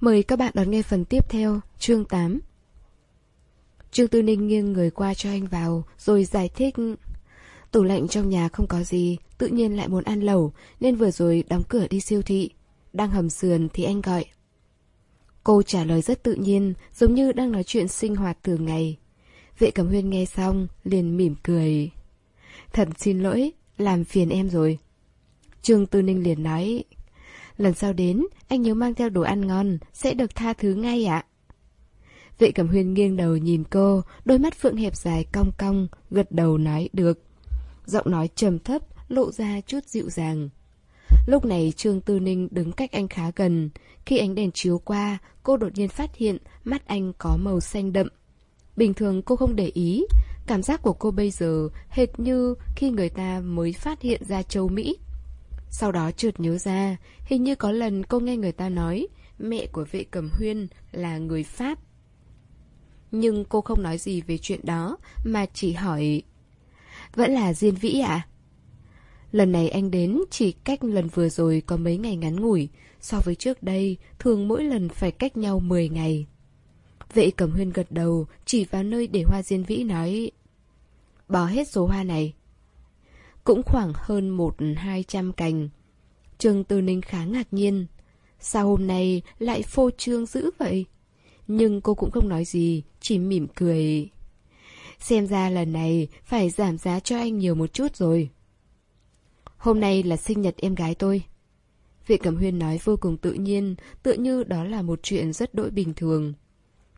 Mời các bạn đón nghe phần tiếp theo, chương 8. Trương Tư Ninh nghiêng người qua cho anh vào, rồi giải thích. Tủ lạnh trong nhà không có gì, tự nhiên lại muốn ăn lẩu, nên vừa rồi đóng cửa đi siêu thị. Đang hầm sườn thì anh gọi. Cô trả lời rất tự nhiên, giống như đang nói chuyện sinh hoạt thường ngày. Vệ Cẩm Huyên nghe xong, liền mỉm cười. Thật xin lỗi, làm phiền em rồi. Trương Tư Ninh liền nói, lần sau đến, anh nhớ mang theo đồ ăn ngon, sẽ được tha thứ ngay ạ. Vệ Cẩm Huyên nghiêng đầu nhìn cô, đôi mắt phượng hẹp dài cong cong, gật đầu nói được. Giọng nói trầm thấp, lộ ra chút dịu dàng. Lúc này Trương Tư Ninh đứng cách anh khá gần. Khi ánh đèn chiếu qua, cô đột nhiên phát hiện mắt anh có màu xanh đậm. Bình thường cô không để ý, cảm giác của cô bây giờ hệt như khi người ta mới phát hiện ra châu Mỹ. Sau đó trượt nhớ ra, hình như có lần cô nghe người ta nói mẹ của vệ cầm huyên là người Pháp. Nhưng cô không nói gì về chuyện đó, mà chỉ hỏi Vẫn là Diên Vĩ ạ? À? Lần này anh đến chỉ cách lần vừa rồi có mấy ngày ngắn ngủi, so với trước đây thường mỗi lần phải cách nhau 10 ngày. Vệ cầm Huyên gật đầu, chỉ vào nơi để hoa diên vĩ nói Bỏ hết số hoa này. Cũng khoảng hơn một hai trăm cành. Trương Tư Ninh khá ngạc nhiên. Sao hôm nay lại phô trương dữ vậy? Nhưng cô cũng không nói gì, chỉ mỉm cười. Xem ra lần này phải giảm giá cho anh nhiều một chút rồi. Hôm nay là sinh nhật em gái tôi. Vệ Cẩm Huyên nói vô cùng tự nhiên, tựa như đó là một chuyện rất đỗi bình thường.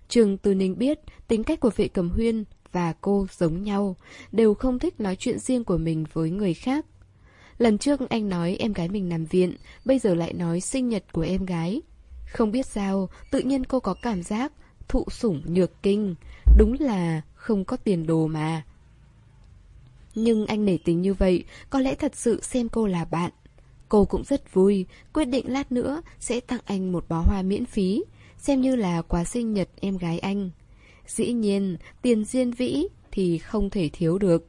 Trường Từ Ninh biết tính cách của vệ Cẩm Huyên và cô giống nhau, đều không thích nói chuyện riêng của mình với người khác. Lần trước anh nói em gái mình nằm viện, bây giờ lại nói sinh nhật của em gái. Không biết sao, tự nhiên cô có cảm giác thụ sủng nhược kinh, đúng là không có tiền đồ mà. Nhưng anh nể tình như vậy, có lẽ thật sự xem cô là bạn. Cô cũng rất vui, quyết định lát nữa sẽ tặng anh một bó hoa miễn phí, xem như là quà sinh nhật em gái anh. Dĩ nhiên, tiền diên vĩ thì không thể thiếu được.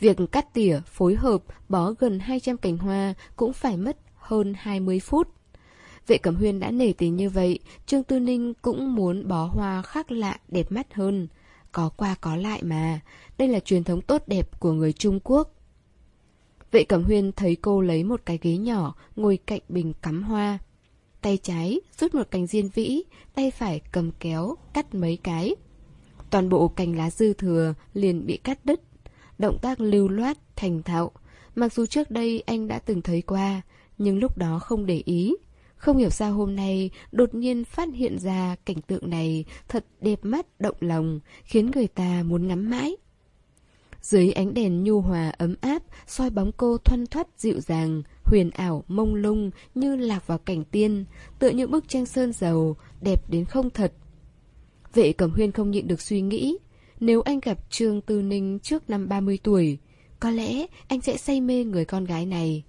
Việc cắt tỉa, phối hợp, bó gần 200 cành hoa cũng phải mất hơn 20 phút. Vệ Cẩm Huyên đã nể tình như vậy, Trương Tư Ninh cũng muốn bó hoa khác lạ, đẹp mắt hơn. Có qua có lại mà, đây là truyền thống tốt đẹp của người Trung Quốc. Vệ Cẩm Huyên thấy cô lấy một cái ghế nhỏ, ngồi cạnh bình cắm hoa. Tay trái rút một cành diên vĩ, tay phải cầm kéo, cắt mấy cái. Toàn bộ cành lá dư thừa liền bị cắt đứt. Động tác lưu loát, thành thạo. Mặc dù trước đây anh đã từng thấy qua, nhưng lúc đó không để ý. Không hiểu sao hôm nay đột nhiên phát hiện ra cảnh tượng này thật đẹp mắt động lòng, khiến người ta muốn ngắm mãi. Dưới ánh đèn nhu hòa ấm áp, soi bóng cô thoăn thoắt dịu dàng, huyền ảo mông lung như lạc vào cảnh tiên, tựa như bức tranh sơn dầu, đẹp đến không thật. Vệ Cẩm Huyên không nhịn được suy nghĩ, nếu anh gặp Trương Tư Ninh trước năm 30 tuổi, có lẽ anh sẽ say mê người con gái này.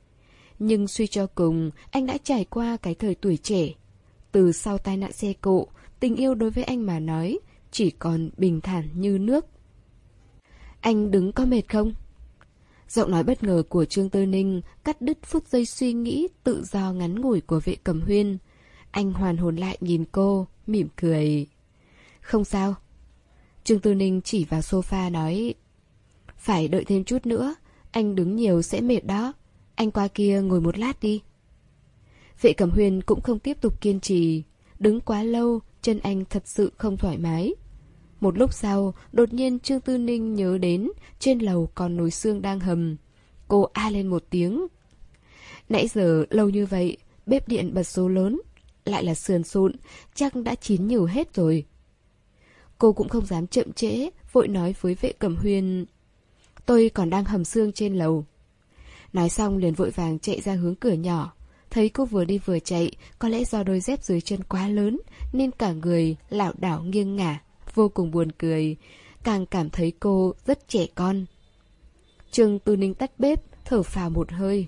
Nhưng suy cho cùng, anh đã trải qua cái thời tuổi trẻ. Từ sau tai nạn xe cộ, tình yêu đối với anh mà nói, chỉ còn bình thản như nước. Anh đứng có mệt không? Giọng nói bất ngờ của Trương Tư Ninh cắt đứt phút giây suy nghĩ tự do ngắn ngủi của vệ cầm huyên. Anh hoàn hồn lại nhìn cô, mỉm cười. Không sao. Trương Tư Ninh chỉ vào sofa nói Phải đợi thêm chút nữa, anh đứng nhiều sẽ mệt đó. Anh qua kia ngồi một lát đi. Vệ cầm Huyên cũng không tiếp tục kiên trì. Đứng quá lâu, chân anh thật sự không thoải mái. Một lúc sau, đột nhiên Trương Tư Ninh nhớ đến trên lầu còn nồi xương đang hầm. Cô a lên một tiếng. Nãy giờ lâu như vậy, bếp điện bật số lớn, lại là sườn sụn, chắc đã chín nhiều hết rồi. Cô cũng không dám chậm trễ, vội nói với vệ cẩm huyên. Tôi còn đang hầm xương trên lầu. Nói xong liền vội vàng chạy ra hướng cửa nhỏ. Thấy cô vừa đi vừa chạy, có lẽ do đôi dép dưới chân quá lớn, nên cả người lảo đảo nghiêng ngả, vô cùng buồn cười, càng cảm thấy cô rất trẻ con. Trương Tư Ninh tắt bếp, thở phào một hơi.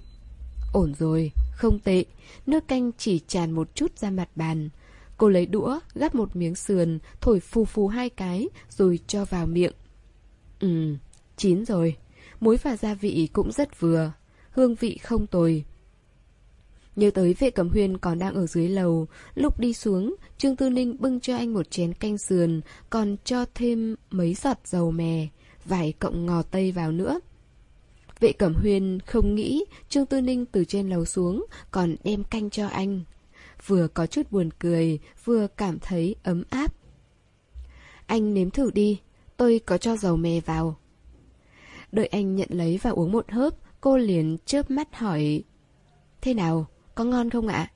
Ổn rồi, không tệ, nước canh chỉ tràn một chút ra mặt bàn. Cô lấy đũa, gắp một miếng sườn, thổi phù phù hai cái, rồi cho vào miệng. Ừ, chín rồi. Muối và gia vị cũng rất vừa hương vị không tồi. Nhớ tới vệ cẩm huyên còn đang ở dưới lầu Lúc đi xuống Trương Tư Ninh bưng cho anh một chén canh sườn Còn cho thêm mấy giọt dầu mè Vài cọng ngò tây vào nữa. Vệ cẩm huyên không nghĩ Trương Tư Ninh từ trên lầu xuống Còn đem canh cho anh. Vừa có chút buồn cười Vừa cảm thấy ấm áp. Anh nếm thử đi Tôi có cho dầu mè vào. Đợi anh nhận lấy và uống một hớp Cô liền chớp mắt hỏi Thế nào, có ngon không ạ?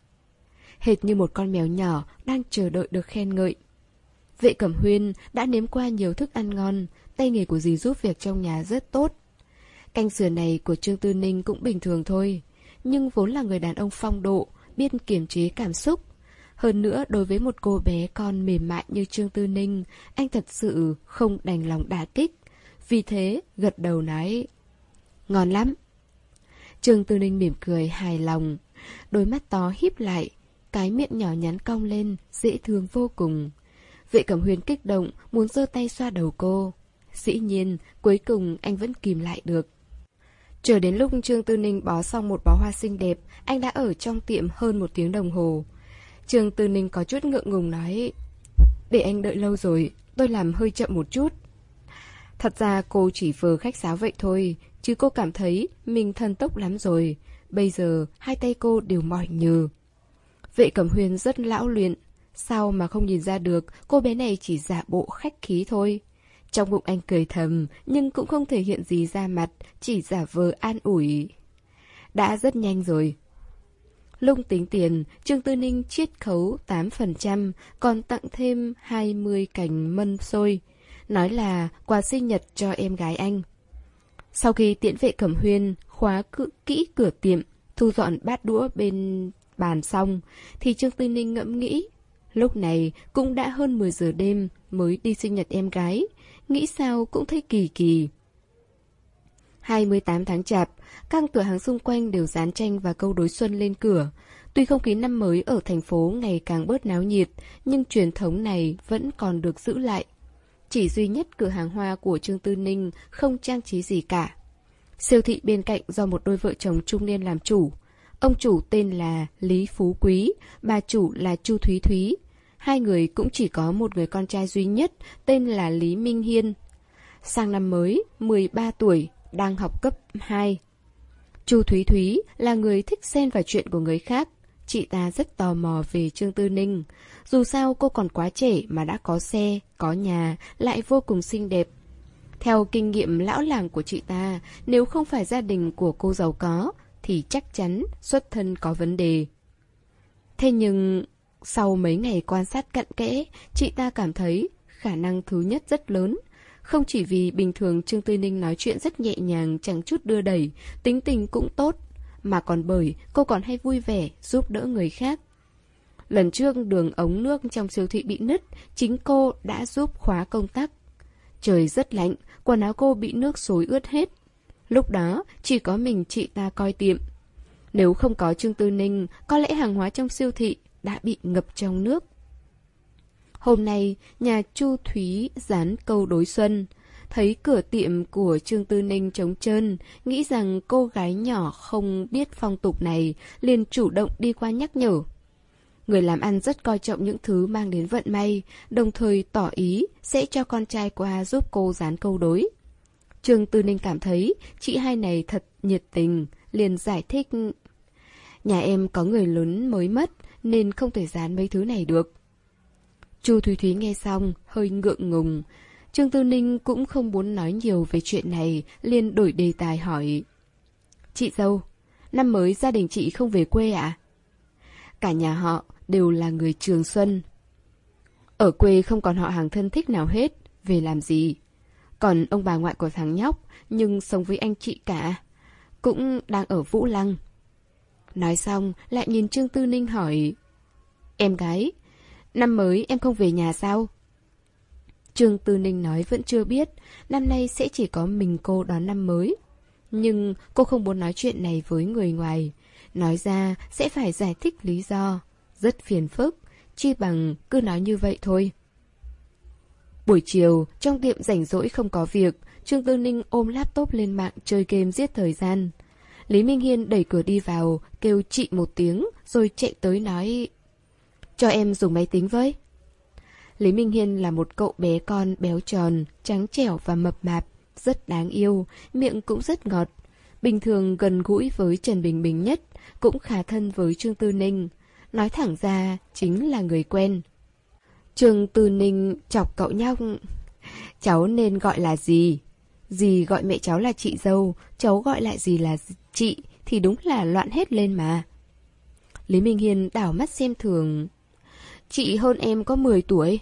Hệt như một con mèo nhỏ Đang chờ đợi được khen ngợi. Vệ Cẩm Huyên đã nếm qua nhiều thức ăn ngon, Tay nghề của dì giúp việc trong nhà rất tốt. Canh sửa này của Trương Tư Ninh cũng bình thường thôi, Nhưng vốn là người đàn ông phong độ, Biết kiềm chế cảm xúc. Hơn nữa, đối với một cô bé con mềm mại như Trương Tư Ninh, Anh thật sự không đành lòng đả kích. Vì thế, gật đầu nói, Ngon lắm. Trương Tư Ninh mỉm cười hài lòng Đôi mắt to híp lại Cái miệng nhỏ nhắn cong lên Dễ thương vô cùng Vệ Cẩm Huyền kích động Muốn giơ tay xoa đầu cô Dĩ nhiên cuối cùng anh vẫn kìm lại được Chờ đến lúc Trương Tư Ninh bó xong một bó hoa xinh đẹp, anh đã ở trong tiệm hơn một tiếng đồng hồ. Trương Tư Ninh có chút ngượng ngùng nói, để anh đợi lâu rồi, tôi làm hơi chậm một chút. Thật ra cô chỉ vừa khách sáo vậy thôi, chứ cô cảm thấy mình thân tốc lắm rồi. Bây giờ hai tay cô đều mỏi nhừ. Vệ Cẩm Huyền rất lão luyện, sao mà không nhìn ra được cô bé này chỉ giả bộ khách khí thôi. Trong bụng anh cười thầm, nhưng cũng không thể hiện gì ra mặt, chỉ giả vờ an ủi. Đã rất nhanh rồi. Lung tính tiền, Trương Tư Ninh chiết khấu 8%, còn tặng thêm 20 cành mân xôi. Nói là quà sinh nhật cho em gái anh. Sau khi tiễn vệ cẩm huyên, khóa cự kỹ cửa tiệm, thu dọn bát đũa bên bàn xong, thì Trương Tư Ninh ngẫm nghĩ. Lúc này cũng đã hơn 10 giờ đêm mới đi sinh nhật em gái, nghĩ sao cũng thấy kỳ kỳ. 28 tháng chạp, các cửa hàng xung quanh đều dán tranh và câu đối xuân lên cửa. Tuy không khí năm mới ở thành phố ngày càng bớt náo nhiệt, nhưng truyền thống này vẫn còn được giữ lại. Chỉ duy nhất cửa hàng hoa của Trương Tư Ninh không trang trí gì cả. Siêu thị bên cạnh do một đôi vợ chồng trung niên làm chủ. Ông chủ tên là Lý Phú Quý, bà chủ là Chu Thúy Thúy, Hai người cũng chỉ có một người con trai duy nhất, tên là Lý Minh Hiên. Sang năm mới, 13 tuổi, đang học cấp 2. Chu Thúy Thúy là người thích xen vào chuyện của người khác. Chị ta rất tò mò về Trương Tư Ninh. Dù sao cô còn quá trẻ mà đã có xe, có nhà, lại vô cùng xinh đẹp. Theo kinh nghiệm lão làng của chị ta, nếu không phải gia đình của cô giàu có, thì chắc chắn xuất thân có vấn đề. Thế nhưng sau mấy ngày quan sát cận kẽ, chị ta cảm thấy khả năng thứ nhất rất lớn. Không chỉ vì bình thường Trương Tư Ninh nói chuyện rất nhẹ nhàng, chẳng chút đưa đẩy, tính tình cũng tốt, mà còn bởi cô còn hay vui vẻ, giúp đỡ người khác. Lần trước đường ống nước trong siêu thị bị nứt, chính cô đã giúp khóa công tắc. Trời rất lạnh, quần áo cô bị nước xối ướt hết. Lúc đó, chỉ có mình chị ta coi tiệm. Nếu không có Trương Tư Ninh, có lẽ hàng hóa trong siêu thị đã bị ngập trong nước. Hôm nay, nhà Chu Thúy dán câu đối xuân. Thấy cửa tiệm của Trương Tư Ninh trống trơn, nghĩ rằng cô gái nhỏ không biết phong tục này, liền chủ động đi qua nhắc nhở. Người làm ăn rất coi trọng những thứ mang đến vận may, đồng thời tỏ ý sẽ cho con trai qua giúp cô dán câu đối. Trương Tư Ninh cảm thấy chị hai này thật nhiệt tình, liền giải thích. Nhà em có người lớn mới mất, nên không thể dán mấy thứ này được. Chu Thúy Thúy nghe xong, hơi ngượng ngùng. Trương Tư Ninh cũng không muốn nói nhiều về chuyện này, liền đổi đề tài hỏi. Chị dâu, năm mới gia đình chị không về quê ạ? À? Cả nhà họ đều là người Trường Xuân. Ở quê không còn họ hàng thân thích nào hết, về làm gì? Còn ông bà ngoại của thằng nhóc, nhưng sống với anh chị cả. Cũng đang ở Vũ Lăng. Nói xong, lại nhìn Trương Tư Ninh hỏi. Em gái, năm mới em không về nhà sao? Trương Tư Ninh nói vẫn chưa biết, năm nay sẽ chỉ có mình cô đón năm mới. Nhưng cô không muốn nói chuyện này với người ngoài. Nói ra sẽ phải giải thích lý do. Rất phiền phức, chi bằng cứ nói như vậy thôi. Buổi chiều, trong tiệm rảnh rỗi không có việc, Trương Tư Ninh ôm laptop lên mạng chơi game giết thời gian. Lý Minh Hiên đẩy cửa đi vào, kêu chị một tiếng, rồi chạy tới nói Cho em dùng máy tính với. Lý Minh Hiên là một cậu bé con béo tròn, trắng trẻo và mập mạp, rất đáng yêu, miệng cũng rất ngọt. Bình thường gần gũi với Trần Bình Bình nhất, cũng khá thân với Trương Tư Ninh. Nói thẳng ra, chính là người quen. Trường Tư Ninh chọc cậu nhóc. Cháu nên gọi là gì? Dì gọi mẹ cháu là chị dâu, cháu gọi lại gì là chị, thì đúng là loạn hết lên mà. Lý Minh Hiên đảo mắt xem thường. Chị hơn em có 10 tuổi.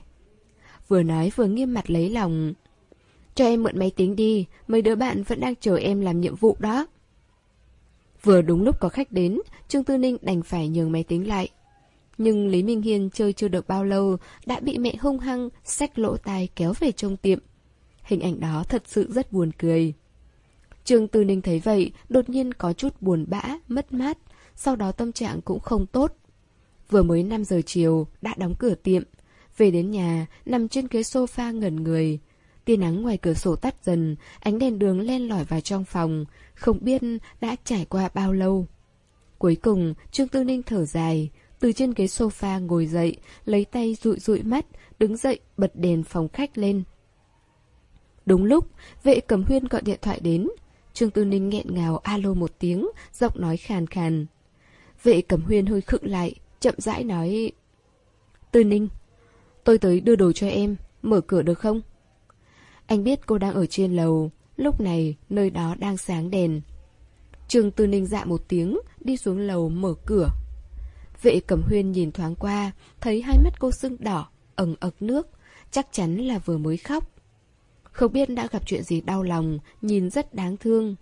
Vừa nói vừa nghiêm mặt lấy lòng. Cho em mượn máy tính đi, mấy đứa bạn vẫn đang chờ em làm nhiệm vụ đó. Vừa đúng lúc có khách đến, Trương Tư Ninh đành phải nhường máy tính lại. Nhưng Lý Minh Hiên chơi chưa được bao lâu, đã bị mẹ hung hăng, xách lỗ tai kéo về trong tiệm. Hình ảnh đó thật sự rất buồn cười. Trương Tư Ninh thấy vậy, đột nhiên có chút buồn bã, mất mát, sau đó tâm trạng cũng không tốt. Vừa mới 5 giờ chiều, đã đóng cửa tiệm. Về đến nhà, nằm trên ghế sofa ngẩn người. Tia nắng ngoài cửa sổ tắt dần, ánh đèn đường len lỏi vào trong phòng, không biết đã trải qua bao lâu. Cuối cùng, Trương Tư Ninh thở dài, từ trên ghế sofa ngồi dậy, lấy tay dụi dụi mắt, đứng dậy bật đèn phòng khách lên. Đúng lúc, vệ cầm huyên gọi điện thoại đến. Trương Tư Ninh nghẹn ngào alo một tiếng, giọng nói khàn khàn. Vệ cầm huyên hơi khựng lại, chậm rãi nói Tư Ninh, tôi tới đưa đồ cho em, mở cửa được không? Anh biết cô đang ở trên lầu, lúc này nơi đó đang sáng đèn. Trường Tư Ninh dạ một tiếng, đi xuống lầu mở cửa. Vệ Cẩm Huyên nhìn thoáng qua, thấy hai mắt cô sưng đỏ, ẩn ực nước, chắc chắn là vừa mới khóc. Không biết đã gặp chuyện gì đau lòng, nhìn rất đáng thương.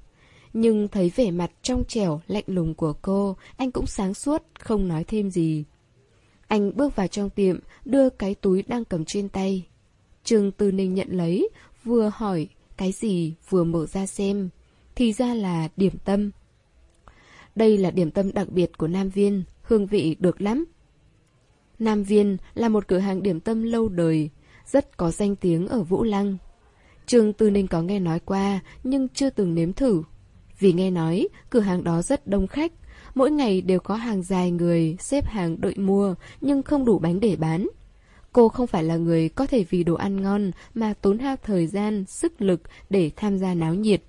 Nhưng thấy vẻ mặt trong trẻo, lạnh lùng của cô, anh cũng sáng suốt, không nói thêm gì. Anh bước vào trong tiệm, đưa cái túi đang cầm trên tay. Trương Tư Ninh nhận lấy, vừa hỏi cái gì vừa mở ra xem. Thì ra là điểm tâm. Đây là điểm tâm đặc biệt của Nam Viên, hương vị được lắm. Nam Viên là một cửa hàng điểm tâm lâu đời, rất có danh tiếng ở Vũ Lăng. Trương Tư Ninh có nghe nói qua, nhưng chưa từng nếm thử. Vì nghe nói, cửa hàng đó rất đông khách, mỗi ngày đều có hàng dài người xếp hàng đợi mua, nhưng không đủ bánh để bán. Cô không phải là người có thể vì đồ ăn ngon mà tốn hao thời gian, sức lực để tham gia náo nhiệt.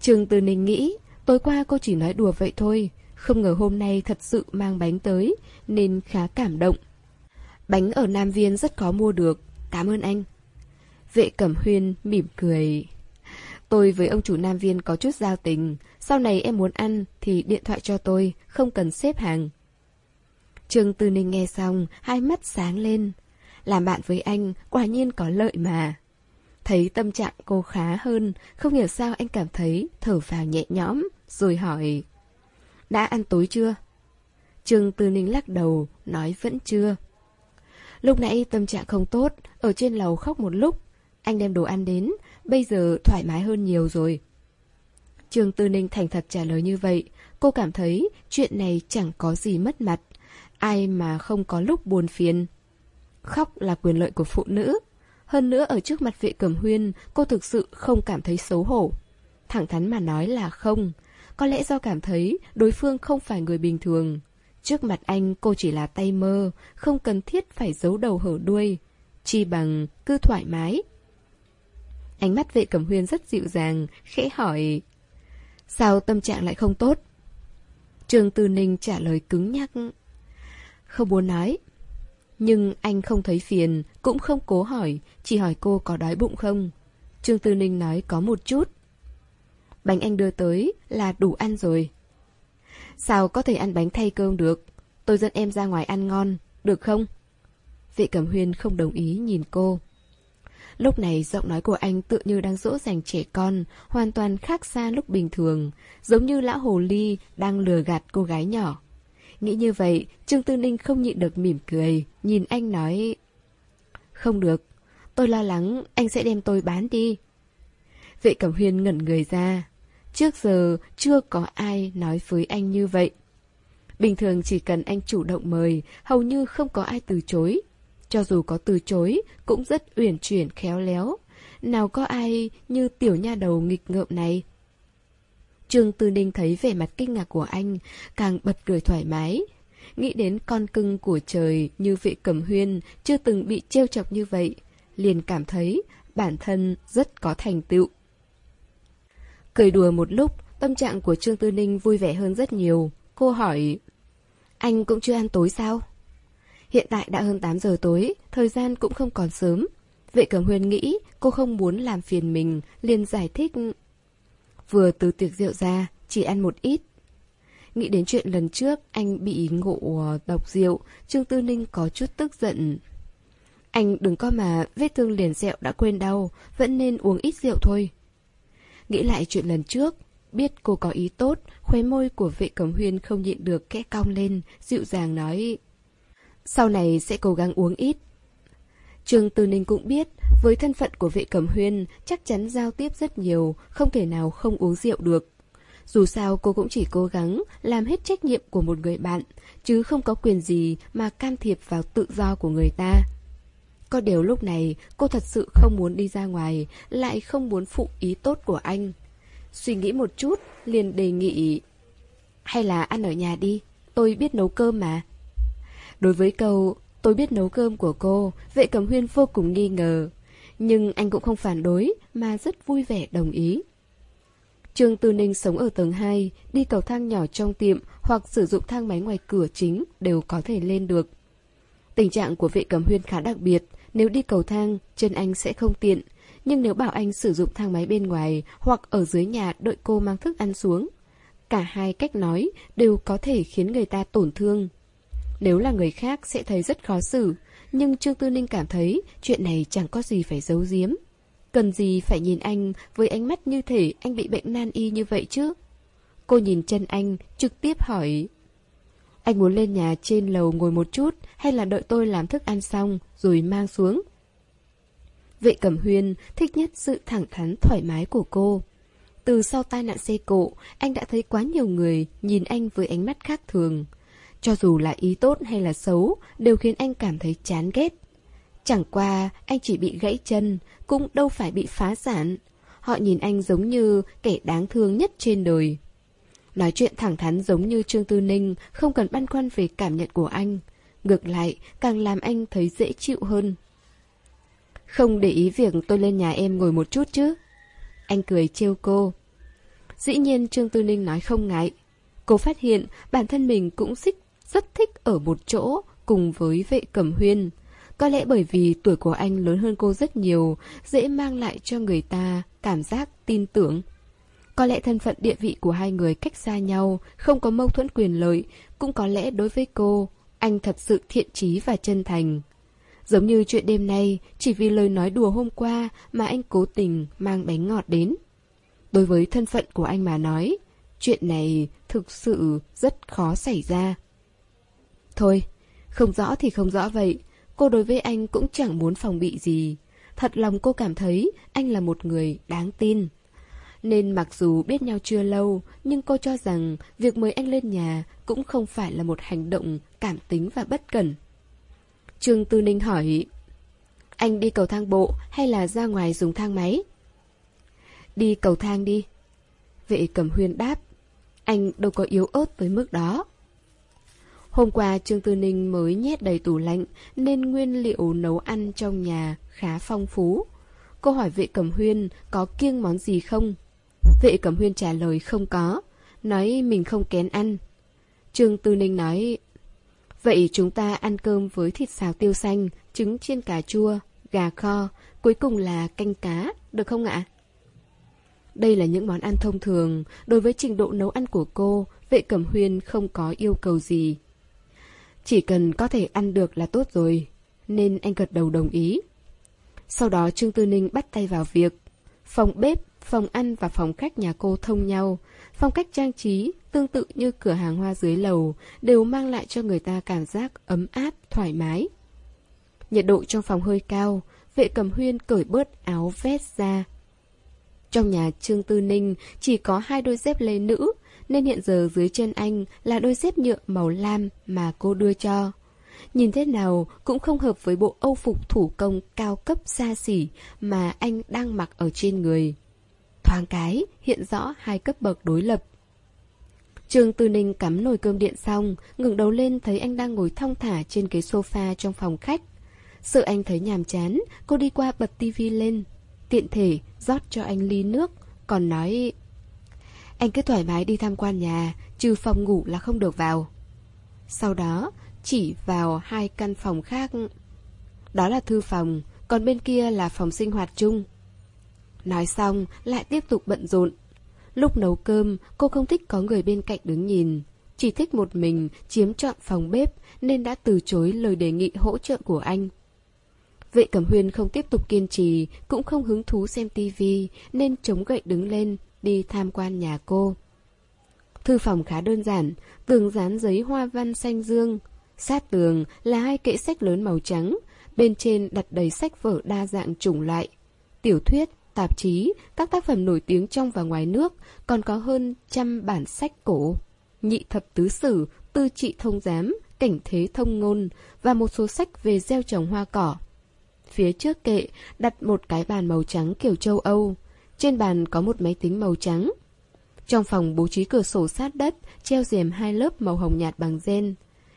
Trương Tư Ninh nghĩ, tối qua cô chỉ nói đùa vậy thôi, không ngờ hôm nay thật sự mang bánh tới, nên khá cảm động. Bánh ở Nam Viên rất khó mua được, cảm ơn anh. Vệ Cẩm Huyên mỉm cười. Tôi với ông chủ Nam Viên có chút giao tình, sau này em muốn ăn thì điện thoại cho tôi, không cần xếp hàng. Trương Tư Ninh nghe xong, hai mắt sáng lên. Làm bạn với anh, quả nhiên có lợi mà. Thấy tâm trạng cô khá hơn, không hiểu sao anh cảm thấy thở vào nhẹ nhõm, rồi hỏi. Đã ăn tối chưa? Trương Tư Ninh lắc đầu, nói vẫn chưa. Lúc nãy tâm trạng không tốt, ở trên lầu khóc một lúc. Anh đem đồ ăn đến, bây giờ thoải mái hơn nhiều rồi. Trương Tư Ninh thành thật trả lời như vậy, cô cảm thấy chuyện này chẳng có gì mất mặt. Ai mà không có lúc buồn phiền. Khóc là quyền lợi của phụ nữ. Hơn nữa ở trước mặt vệ cẩm huyên, cô thực sự không cảm thấy xấu hổ. Thẳng thắn mà nói là không. Có lẽ do cảm thấy đối phương không phải người bình thường. Trước mặt anh cô chỉ là tay mơ, không cần thiết phải giấu đầu hở đuôi. Chi bằng cứ thoải mái. Ánh mắt vệ cẩm huyên rất dịu dàng, khẽ hỏi. Sao tâm trạng lại không tốt? Trường tư Ninh trả lời cứng nhắc. Không muốn nói. Nhưng anh không thấy phiền, cũng không cố hỏi, chỉ hỏi cô có đói bụng không. Trương Tư Ninh nói có một chút. Bánh anh đưa tới là đủ ăn rồi. Sao có thể ăn bánh thay cơm được? Tôi dẫn em ra ngoài ăn ngon, được không? Vệ Cẩm Huyên không đồng ý nhìn cô. Lúc này giọng nói của anh tự như đang dỗ dành trẻ con, hoàn toàn khác xa lúc bình thường, giống như lão hồ ly đang lừa gạt cô gái nhỏ. Nghĩ như vậy, Trương Tư Ninh không nhịn được mỉm cười, nhìn anh nói... Không được, tôi lo lắng anh sẽ đem tôi bán đi. Vệ Cẩm Huyên ngẩn người ra. Trước giờ chưa có ai nói với anh như vậy. Bình thường chỉ cần anh chủ động mời, hầu như không có ai từ chối. Cho dù có từ chối, cũng rất uyển chuyển khéo léo. Nào có ai như tiểu nha đầu nghịch ngợm này. Trương Tư Ninh thấy vẻ mặt kinh ngạc của anh, càng bật cười thoải mái. Nghĩ đến con cưng của trời như vị cẩm huyên chưa từng bị trêu chọc như vậy, liền cảm thấy bản thân rất có thành tựu. Cười đùa một lúc, tâm trạng của Trương Tư Ninh vui vẻ hơn rất nhiều. Cô hỏi, anh cũng chưa ăn tối sao? Hiện tại đã hơn 8 giờ tối, thời gian cũng không còn sớm. Vệ Cẩm Huyên nghĩ cô không muốn làm phiền mình, liền giải thích. Vừa từ tiệc rượu ra, chỉ ăn một ít. Nghĩ đến chuyện lần trước anh bị ngộ ờ, độc rượu, Trương Tư Ninh có chút tức giận. Anh đừng có mà vết thương liền sẹo đã quên đau, vẫn nên uống ít rượu thôi. Nghĩ lại chuyện lần trước, biết cô có ý tốt, khóe môi của vệ cẩm huyên không nhịn được kẽ cong lên, dịu dàng nói Sau này sẽ cố gắng uống ít. Trương Tư Ninh cũng biết, với thân phận của vệ cẩm huyên, chắc chắn giao tiếp rất nhiều, không thể nào không uống rượu được. Dù sao cô cũng chỉ cố gắng làm hết trách nhiệm của một người bạn, chứ không có quyền gì mà can thiệp vào tự do của người ta. Có điều lúc này cô thật sự không muốn đi ra ngoài, lại không muốn phụ ý tốt của anh. Suy nghĩ một chút, liền đề nghị Hay là ăn ở nhà đi, tôi biết nấu cơm mà. Đối với câu tôi biết nấu cơm của cô, vệ cầm huyên vô cùng nghi ngờ. Nhưng anh cũng không phản đối, mà rất vui vẻ đồng ý. Trương Tư Ninh sống ở tầng 2, đi cầu thang nhỏ trong tiệm hoặc sử dụng thang máy ngoài cửa chính đều có thể lên được. Tình trạng của vệ cầm huyên khá đặc biệt, nếu đi cầu thang, chân anh sẽ không tiện. Nhưng nếu bảo anh sử dụng thang máy bên ngoài hoặc ở dưới nhà đợi cô mang thức ăn xuống, cả hai cách nói đều có thể khiến người ta tổn thương. Nếu là người khác sẽ thấy rất khó xử, nhưng Trương Tư Ninh cảm thấy chuyện này chẳng có gì phải giấu giếm. Cần gì phải nhìn anh với ánh mắt như thể anh bị bệnh nan y như vậy chứ? Cô nhìn chân anh, trực tiếp hỏi anh muốn lên nhà trên lầu ngồi một chút hay là đợi tôi làm thức ăn xong rồi mang xuống? Vệ Cẩm Huyên thích nhất sự thẳng thắn thoải mái của cô. Từ sau tai nạn xe cộ, anh đã thấy quá nhiều người nhìn anh với ánh mắt khác thường. Cho dù là ý tốt hay là xấu, đều khiến anh cảm thấy chán ghét. Chẳng qua, anh chỉ bị gãy chân, cũng đâu phải bị phá sản. Họ nhìn anh giống như kẻ đáng thương nhất trên đời. Nói chuyện thẳng thắn giống như Trương Tư Ninh, không cần băn khoăn về cảm nhận của anh. Ngược lại, càng làm anh thấy dễ chịu hơn. Không để ý việc tôi lên nhà em ngồi một chút chứ. Anh cười trêu cô. Dĩ nhiên Trương Tư Ninh nói không ngại. Cô phát hiện bản thân mình cũng xích, rất thích ở một chỗ cùng với vệ cẩm huyên. Có lẽ bởi vì tuổi của anh lớn hơn cô rất nhiều, dễ mang lại cho người ta cảm giác tin tưởng. Có lẽ thân phận địa vị của hai người cách xa nhau, không có mâu thuẫn quyền lợi, cũng có lẽ đối với cô, anh thật sự thiện trí và chân thành. Giống như chuyện đêm nay, chỉ vì lời nói đùa hôm qua mà anh cố tình mang bánh ngọt đến. Đối với thân phận của anh mà nói, chuyện này thực sự rất khó xảy ra. Thôi, không rõ thì không rõ vậy, cô đối với anh cũng chẳng muốn phòng bị gì. Thật lòng cô cảm thấy anh là một người đáng tin. Nên mặc dù biết nhau chưa lâu, nhưng cô cho rằng việc mời anh lên nhà cũng không phải là một hành động cảm tính và bất cẩn. Trương Tư Ninh hỏi, anh đi cầu thang bộ hay là ra ngoài dùng thang máy? Đi cầu thang đi. Vệ cầm huyên đáp, anh đâu có yếu ớt tới mức đó. Hôm qua Trương Tư Ninh mới nhét đầy tủ lạnh nên nguyên liệu nấu ăn trong nhà khá phong phú. Cô hỏi vệ cầm huyên có kiêng món gì không? Vệ Cẩm Huyên trả lời không có, nói mình không kén ăn. Trương Tư Ninh nói, vậy chúng ta ăn cơm với thịt xào tiêu xanh, trứng chiên cà chua, gà kho, cuối cùng là canh cá, được không ạ? Đây là những món ăn thông thường, đối với trình độ nấu ăn của cô, vệ Cẩm Huyên không có yêu cầu gì. Chỉ cần có thể ăn được là tốt rồi, nên anh gật đầu đồng ý. Sau đó Trương Tư Ninh bắt tay vào việc. Phòng bếp Phòng ăn và phòng khách nhà cô thông nhau, phong cách trang trí tương tự như cửa hàng hoa dưới lầu đều mang lại cho người ta cảm giác ấm áp, thoải mái. Nhiệt độ trong phòng hơi cao, vệ cầm huyên cởi bớt áo vest ra. Trong nhà Trương Tư Ninh chỉ có hai đôi dép lê nữ, nên hiện giờ dưới chân anh là đôi dép nhựa màu lam mà cô đưa cho. Nhìn thế nào cũng không hợp với bộ âu phục thủ công cao cấp xa xỉ mà anh đang mặc ở trên người thoáng cái hiện rõ hai cấp bậc đối lập. Trương Tư Ninh cắm nồi cơm điện xong, ngừng đầu lên thấy anh đang ngồi thong thả trên ghế sofa trong phòng khách. Sợ anh thấy nhàm chán, cô đi qua bật tivi lên. Tiện thể rót cho anh ly nước, còn nói... Anh cứ thoải mái đi tham quan nhà, trừ phòng ngủ là không được vào. Sau đó, chỉ vào hai căn phòng khác. Đó là thư phòng, còn bên kia là phòng sinh hoạt chung. Nói xong, lại tiếp tục bận rộn. Lúc nấu cơm, cô không thích có người bên cạnh đứng nhìn. Chỉ thích một mình chiếm trọn phòng bếp nên đã từ chối lời đề nghị hỗ trợ của anh. Vệ Cẩm Huyên không tiếp tục kiên trì, cũng không hứng thú xem tivi nên chống gậy đứng lên, đi tham quan nhà cô. Thư phòng khá đơn giản, tường dán giấy hoa văn xanh dương. Sát tường là hai kệ sách lớn màu trắng, bên trên đặt đầy sách vở đa dạng chủng loại. Tiểu thuyết, tạp chí, các tác phẩm nổi tiếng trong và ngoài nước, còn có hơn trăm bản sách cổ. Nhị thập tứ sử, tư trị thông giám, cảnh thế thông ngôn và một số sách về gieo trồng hoa cỏ. Phía trước kệ đặt một cái bàn màu trắng kiểu châu Âu. Trên bàn có một máy tính màu trắng. Trong phòng bố trí cửa sổ sát đất, treo rèm hai lớp màu hồng nhạt bằng gen.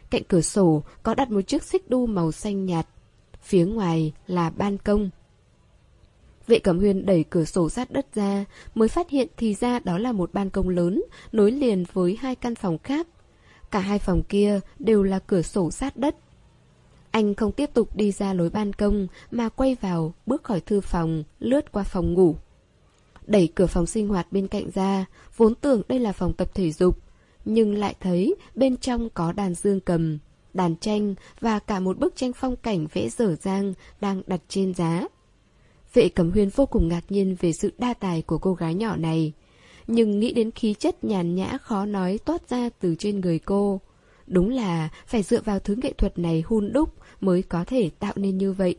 Cạnh cửa sổ có đặt một chiếc xích đu màu xanh nhạt. Phía ngoài là ban công. Vệ Cẩm Huyên đẩy cửa sổ sát đất ra, mới phát hiện thì ra đó là một ban công lớn, nối liền với hai căn phòng khác. Cả hai phòng kia đều là cửa sổ sát đất. Anh không tiếp tục đi ra lối ban công mà quay vào, bước khỏi thư phòng, lướt qua phòng ngủ. Đẩy cửa phòng sinh hoạt bên cạnh ra, vốn tưởng đây là phòng tập thể dục, nhưng lại thấy bên trong có đàn dương cầm, đàn tranh và cả một bức tranh phong cảnh vẽ dở dang đang đặt trên giá. Vệ Cẩm Huyên vô cùng ngạc nhiên về sự đa tài của cô gái nhỏ này. Nhưng nghĩ đến khí chất nhàn nhã khó nói toát ra từ trên người cô. Đúng là phải dựa vào thứ nghệ thuật này hun đúc mới có thể tạo nên như vậy.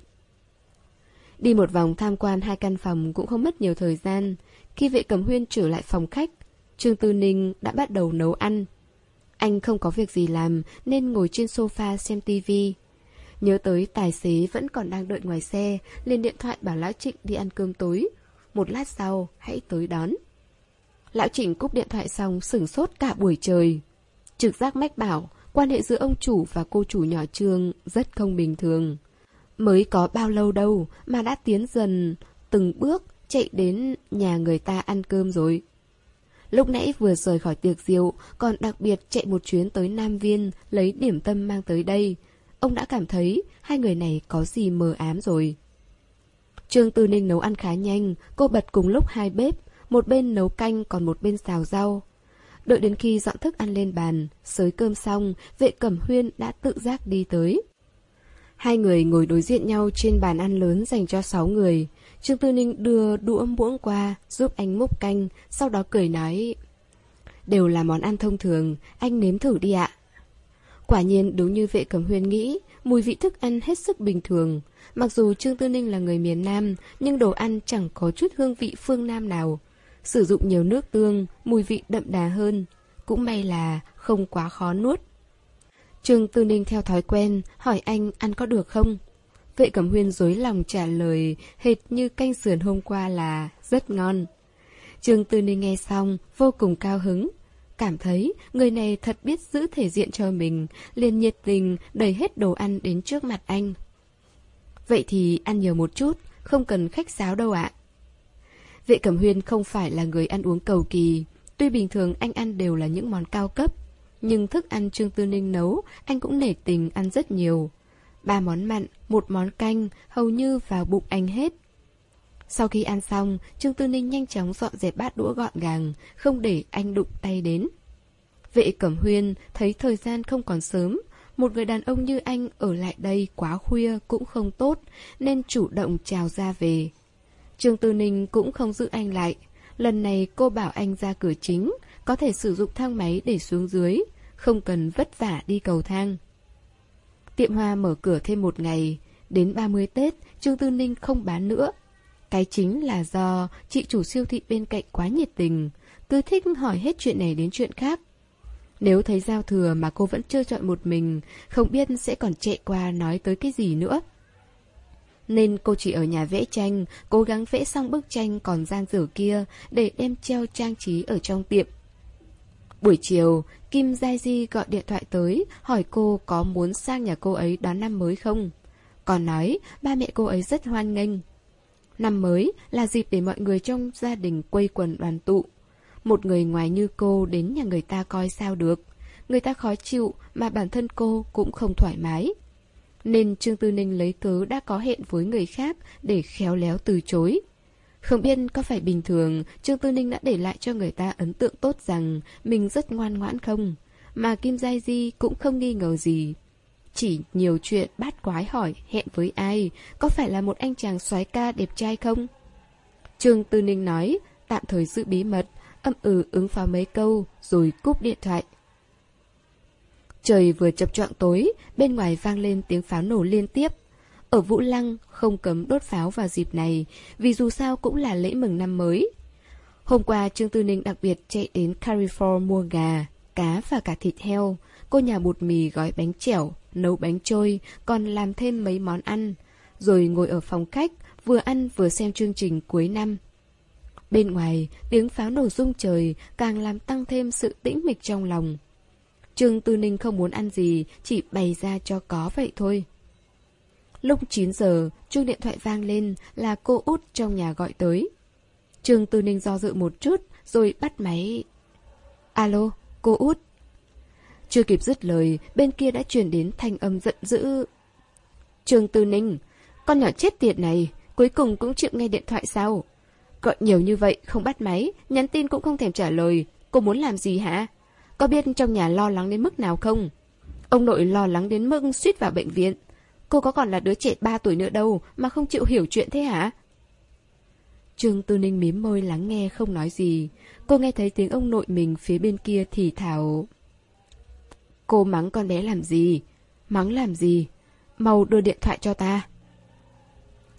Đi một vòng tham quan hai căn phòng cũng không mất nhiều thời gian. Khi vệ cẩm huyên trở lại phòng khách, Trương Tư Ninh đã bắt đầu nấu ăn. Anh không có việc gì làm nên ngồi trên sofa xem tivi. Nhớ tới tài xế vẫn còn đang đợi ngoài xe, liền điện thoại bảo Lão Trịnh đi ăn cơm tối. Một lát sau, hãy tới đón. Lão Trịnh cúp điện thoại xong sửng sốt cả buổi trời. Trực giác mách bảo, quan hệ giữa ông chủ và cô chủ nhỏ Trương rất không bình thường. Mới có bao lâu đâu mà đã tiến dần từng bước chạy đến nhà người ta ăn cơm rồi. Lúc nãy vừa rời khỏi tiệc rượu, còn đặc biệt chạy một chuyến tới Nam Viên lấy điểm tâm mang tới đây. Ông đã cảm thấy hai người này có gì mờ ám rồi. Trương Tư Ninh nấu ăn khá nhanh, cô bật cùng lúc hai bếp, một bên nấu canh còn một bên xào rau. Đợi đến khi dọn thức ăn lên bàn, sới cơm xong, vệ cẩm huyên đã tự giác đi tới. Hai người ngồi đối diện nhau trên bàn ăn lớn dành cho sáu người. Trương Tư Ninh đưa đũa muỗng qua, giúp anh múc canh, sau đó cười nói... Đều là món ăn thông thường, anh nếm thử đi ạ. Quả nhiên đúng như vệ cẩm huyên nghĩ, mùi vị thức ăn hết sức bình thường. Mặc dù Trương Tư Ninh là người miền Nam, nhưng đồ ăn chẳng có chút hương vị phương Nam nào. Sử dụng nhiều nước tương, mùi vị đậm đà hơn. Cũng may là không quá khó nuốt. Trương Tư Ninh theo thói quen, hỏi anh ăn có được không? Vệ Cẩm Huyên dối lòng trả lời hệt như canh sườn hôm qua là rất ngon. Trương Tư Ninh nghe xong, vô cùng cao hứng. Cảm thấy người này thật biết giữ thể diện cho mình, liền nhiệt tình đẩy hết đồ ăn đến trước mặt anh. Vậy thì ăn nhiều một chút, không cần khách sáo đâu ạ. Vệ Cẩm Huyên không phải là người ăn uống cầu kỳ, tuy bình thường anh ăn đều là những món cao cấp, nhưng thức ăn Trương Tư Ninh nấu, anh cũng nể tình ăn rất nhiều. Ba món mặn, một món canh, hầu như vào bụng anh hết. Sau khi ăn xong, Trương Tư Ninh nhanh chóng dọn dẹp bát đũa gọn gàng, không để anh đụng tay đến. Vệ Cẩm Huyên thấy thời gian không còn sớm, một người đàn ông như anh ở lại đây quá khuya cũng không tốt, nên chủ động chào ra về. Trương Tư Ninh cũng không giữ anh lại. Lần này cô bảo anh ra cửa chính, có thể sử dụng thang máy để xuống dưới, không cần vất vả đi cầu thang. Tiệm hoa mở cửa thêm một ngày, đến 30 Tết, Trương Tư Ninh không bán nữa. Cái chính là do chị chủ siêu thị bên cạnh quá nhiệt tình, cứ thích hỏi hết chuyện này đến chuyện khác. Nếu thấy giao thừa mà cô vẫn chưa chọn một mình, không biết sẽ còn chạy qua nói tới cái gì nữa. Nên cô chỉ ở nhà vẽ tranh, cố gắng vẽ xong bức tranh còn gian dở kia để đem treo trang trí ở trong tiệm. Buổi chiều, Kim Giai Di gọi điện thoại tới, hỏi cô có muốn sang nhà cô ấy đón năm mới không. Còn nói, ba mẹ cô ấy rất hoan nghênh. Năm mới là dịp để mọi người trong gia đình quây quần đoàn tụ. Một người ngoài như cô đến nhà người ta coi sao được. Người ta khó chịu mà bản thân cô cũng không thoải mái. Nên Trương Tư Ninh lấy cớ đã có hẹn với người khác để khéo léo từ chối. Không biết có phải bình thường, Trương Tư Ninh đã để lại cho người ta ấn tượng tốt rằng mình rất ngoan ngoãn không? Mà Kim Giai Di cũng không nghi ngờ gì. Chỉ nhiều chuyện bát quái hỏi hẹn với ai, có phải là một anh chàng soái ca đẹp trai không? Trương Tư Ninh nói, tạm thời giữ bí mật, âm ừ ứng phó mấy câu, rồi cúp điện thoại. Trời vừa chập choạng tối, bên ngoài vang lên tiếng pháo nổ liên tiếp. Ở Vũ Lăng không cấm đốt pháo vào dịp này, vì dù sao cũng là lễ mừng năm mới. Hôm qua Trương Tư Ninh đặc biệt chạy đến Carrefour mua gà, cá và cả thịt heo. Cô nhà bột mì gói bánh chẻo, nấu bánh trôi, còn làm thêm mấy món ăn. Rồi ngồi ở phòng khách, vừa ăn vừa xem chương trình cuối năm. Bên ngoài, tiếng pháo nổ rung trời càng làm tăng thêm sự tĩnh mịch trong lòng. Trương Tư Ninh không muốn ăn gì, chỉ bày ra cho có vậy thôi. Lúc 9 giờ, chuông điện thoại vang lên là cô út trong nhà gọi tới. Trương Tư Ninh do dự một chút, rồi bắt máy. Alo, cô út. Chưa kịp dứt lời, bên kia đã truyền đến thanh âm giận dữ. Trương Tư Ninh, con nhỏ chết tiệt này, cuối cùng cũng chịu nghe điện thoại sao? Gọi nhiều như vậy, không bắt máy, nhắn tin cũng không thèm trả lời. Cô muốn làm gì hả? Có biết trong nhà lo lắng đến mức nào không? Ông nội lo lắng đến mức suýt vào bệnh viện. Cô có còn là đứa trẻ 3 tuổi nữa đâu mà không chịu hiểu chuyện thế hả? Trương Tư Ninh mím môi lắng nghe không nói gì. Cô nghe thấy tiếng ông nội mình phía bên kia thì thào Cô mắng con bé làm gì? Mắng làm gì? Mau đưa điện thoại cho ta.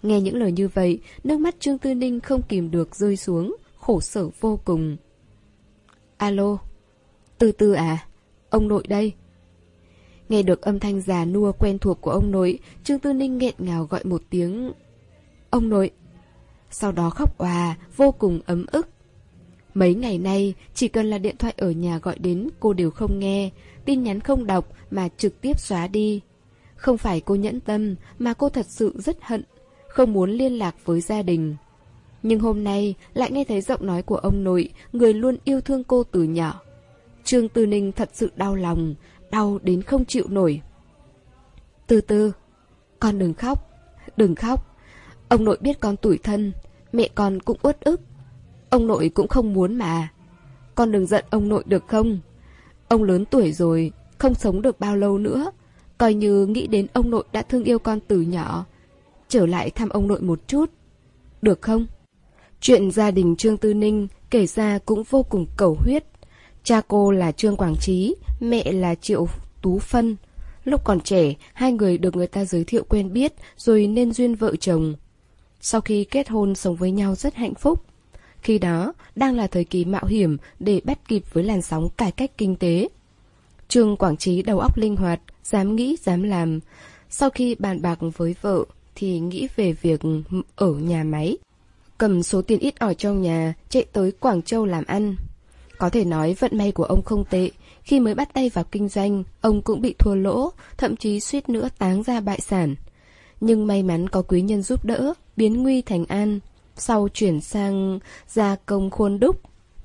Nghe những lời như vậy, nước mắt Trương Tư Ninh không kìm được rơi xuống, khổ sở vô cùng. Alo, từ từ à, ông nội đây. Nghe được âm thanh già nua quen thuộc của ông nội, Trương Tư Ninh nghẹn ngào gọi một tiếng Ông nội Sau đó khóc òa, vô cùng ấm ức Mấy ngày nay, chỉ cần là điện thoại ở nhà gọi đến cô đều không nghe Tin nhắn không đọc mà trực tiếp xóa đi Không phải cô nhẫn tâm mà cô thật sự rất hận Không muốn liên lạc với gia đình Nhưng hôm nay lại nghe thấy giọng nói của ông nội Người luôn yêu thương cô từ nhỏ Trương Tư Ninh thật sự đau lòng đau đến không chịu nổi. Từ từ, con đừng khóc, đừng khóc. Ông nội biết con tủi thân, mẹ con cũng uất ức. Ông nội cũng không muốn mà. Con đừng giận ông nội được không? Ông lớn tuổi rồi, không sống được bao lâu nữa. Coi như nghĩ đến ông nội đã thương yêu con từ nhỏ. Trở lại thăm ông nội một chút. Được không? Chuyện gia đình Trương Tư Ninh kể ra cũng vô cùng cầu huyết. Cha cô là Trương Quảng Trí, mẹ là Triệu Tú Phân. Lúc còn trẻ, hai người được người ta giới thiệu quen biết rồi nên duyên vợ chồng. Sau khi kết hôn sống với nhau rất hạnh phúc. Khi đó, đang là thời kỳ mạo hiểm để bắt kịp với làn sóng cải cách kinh tế. Trương Quảng Trí đầu óc linh hoạt, dám nghĩ, dám làm. Sau khi bàn bạc với vợ, thì nghĩ về việc ở nhà máy. Cầm số tiền ít ỏi trong nhà, chạy tới Quảng Châu làm ăn. Có thể nói vận may của ông không tệ, khi mới bắt tay vào kinh doanh, ông cũng bị thua lỗ, thậm chí suýt nữa táng ra bại sản. Nhưng may mắn có quý nhân giúp đỡ, biến nguy thành an, sau chuyển sang gia công khuôn đúc.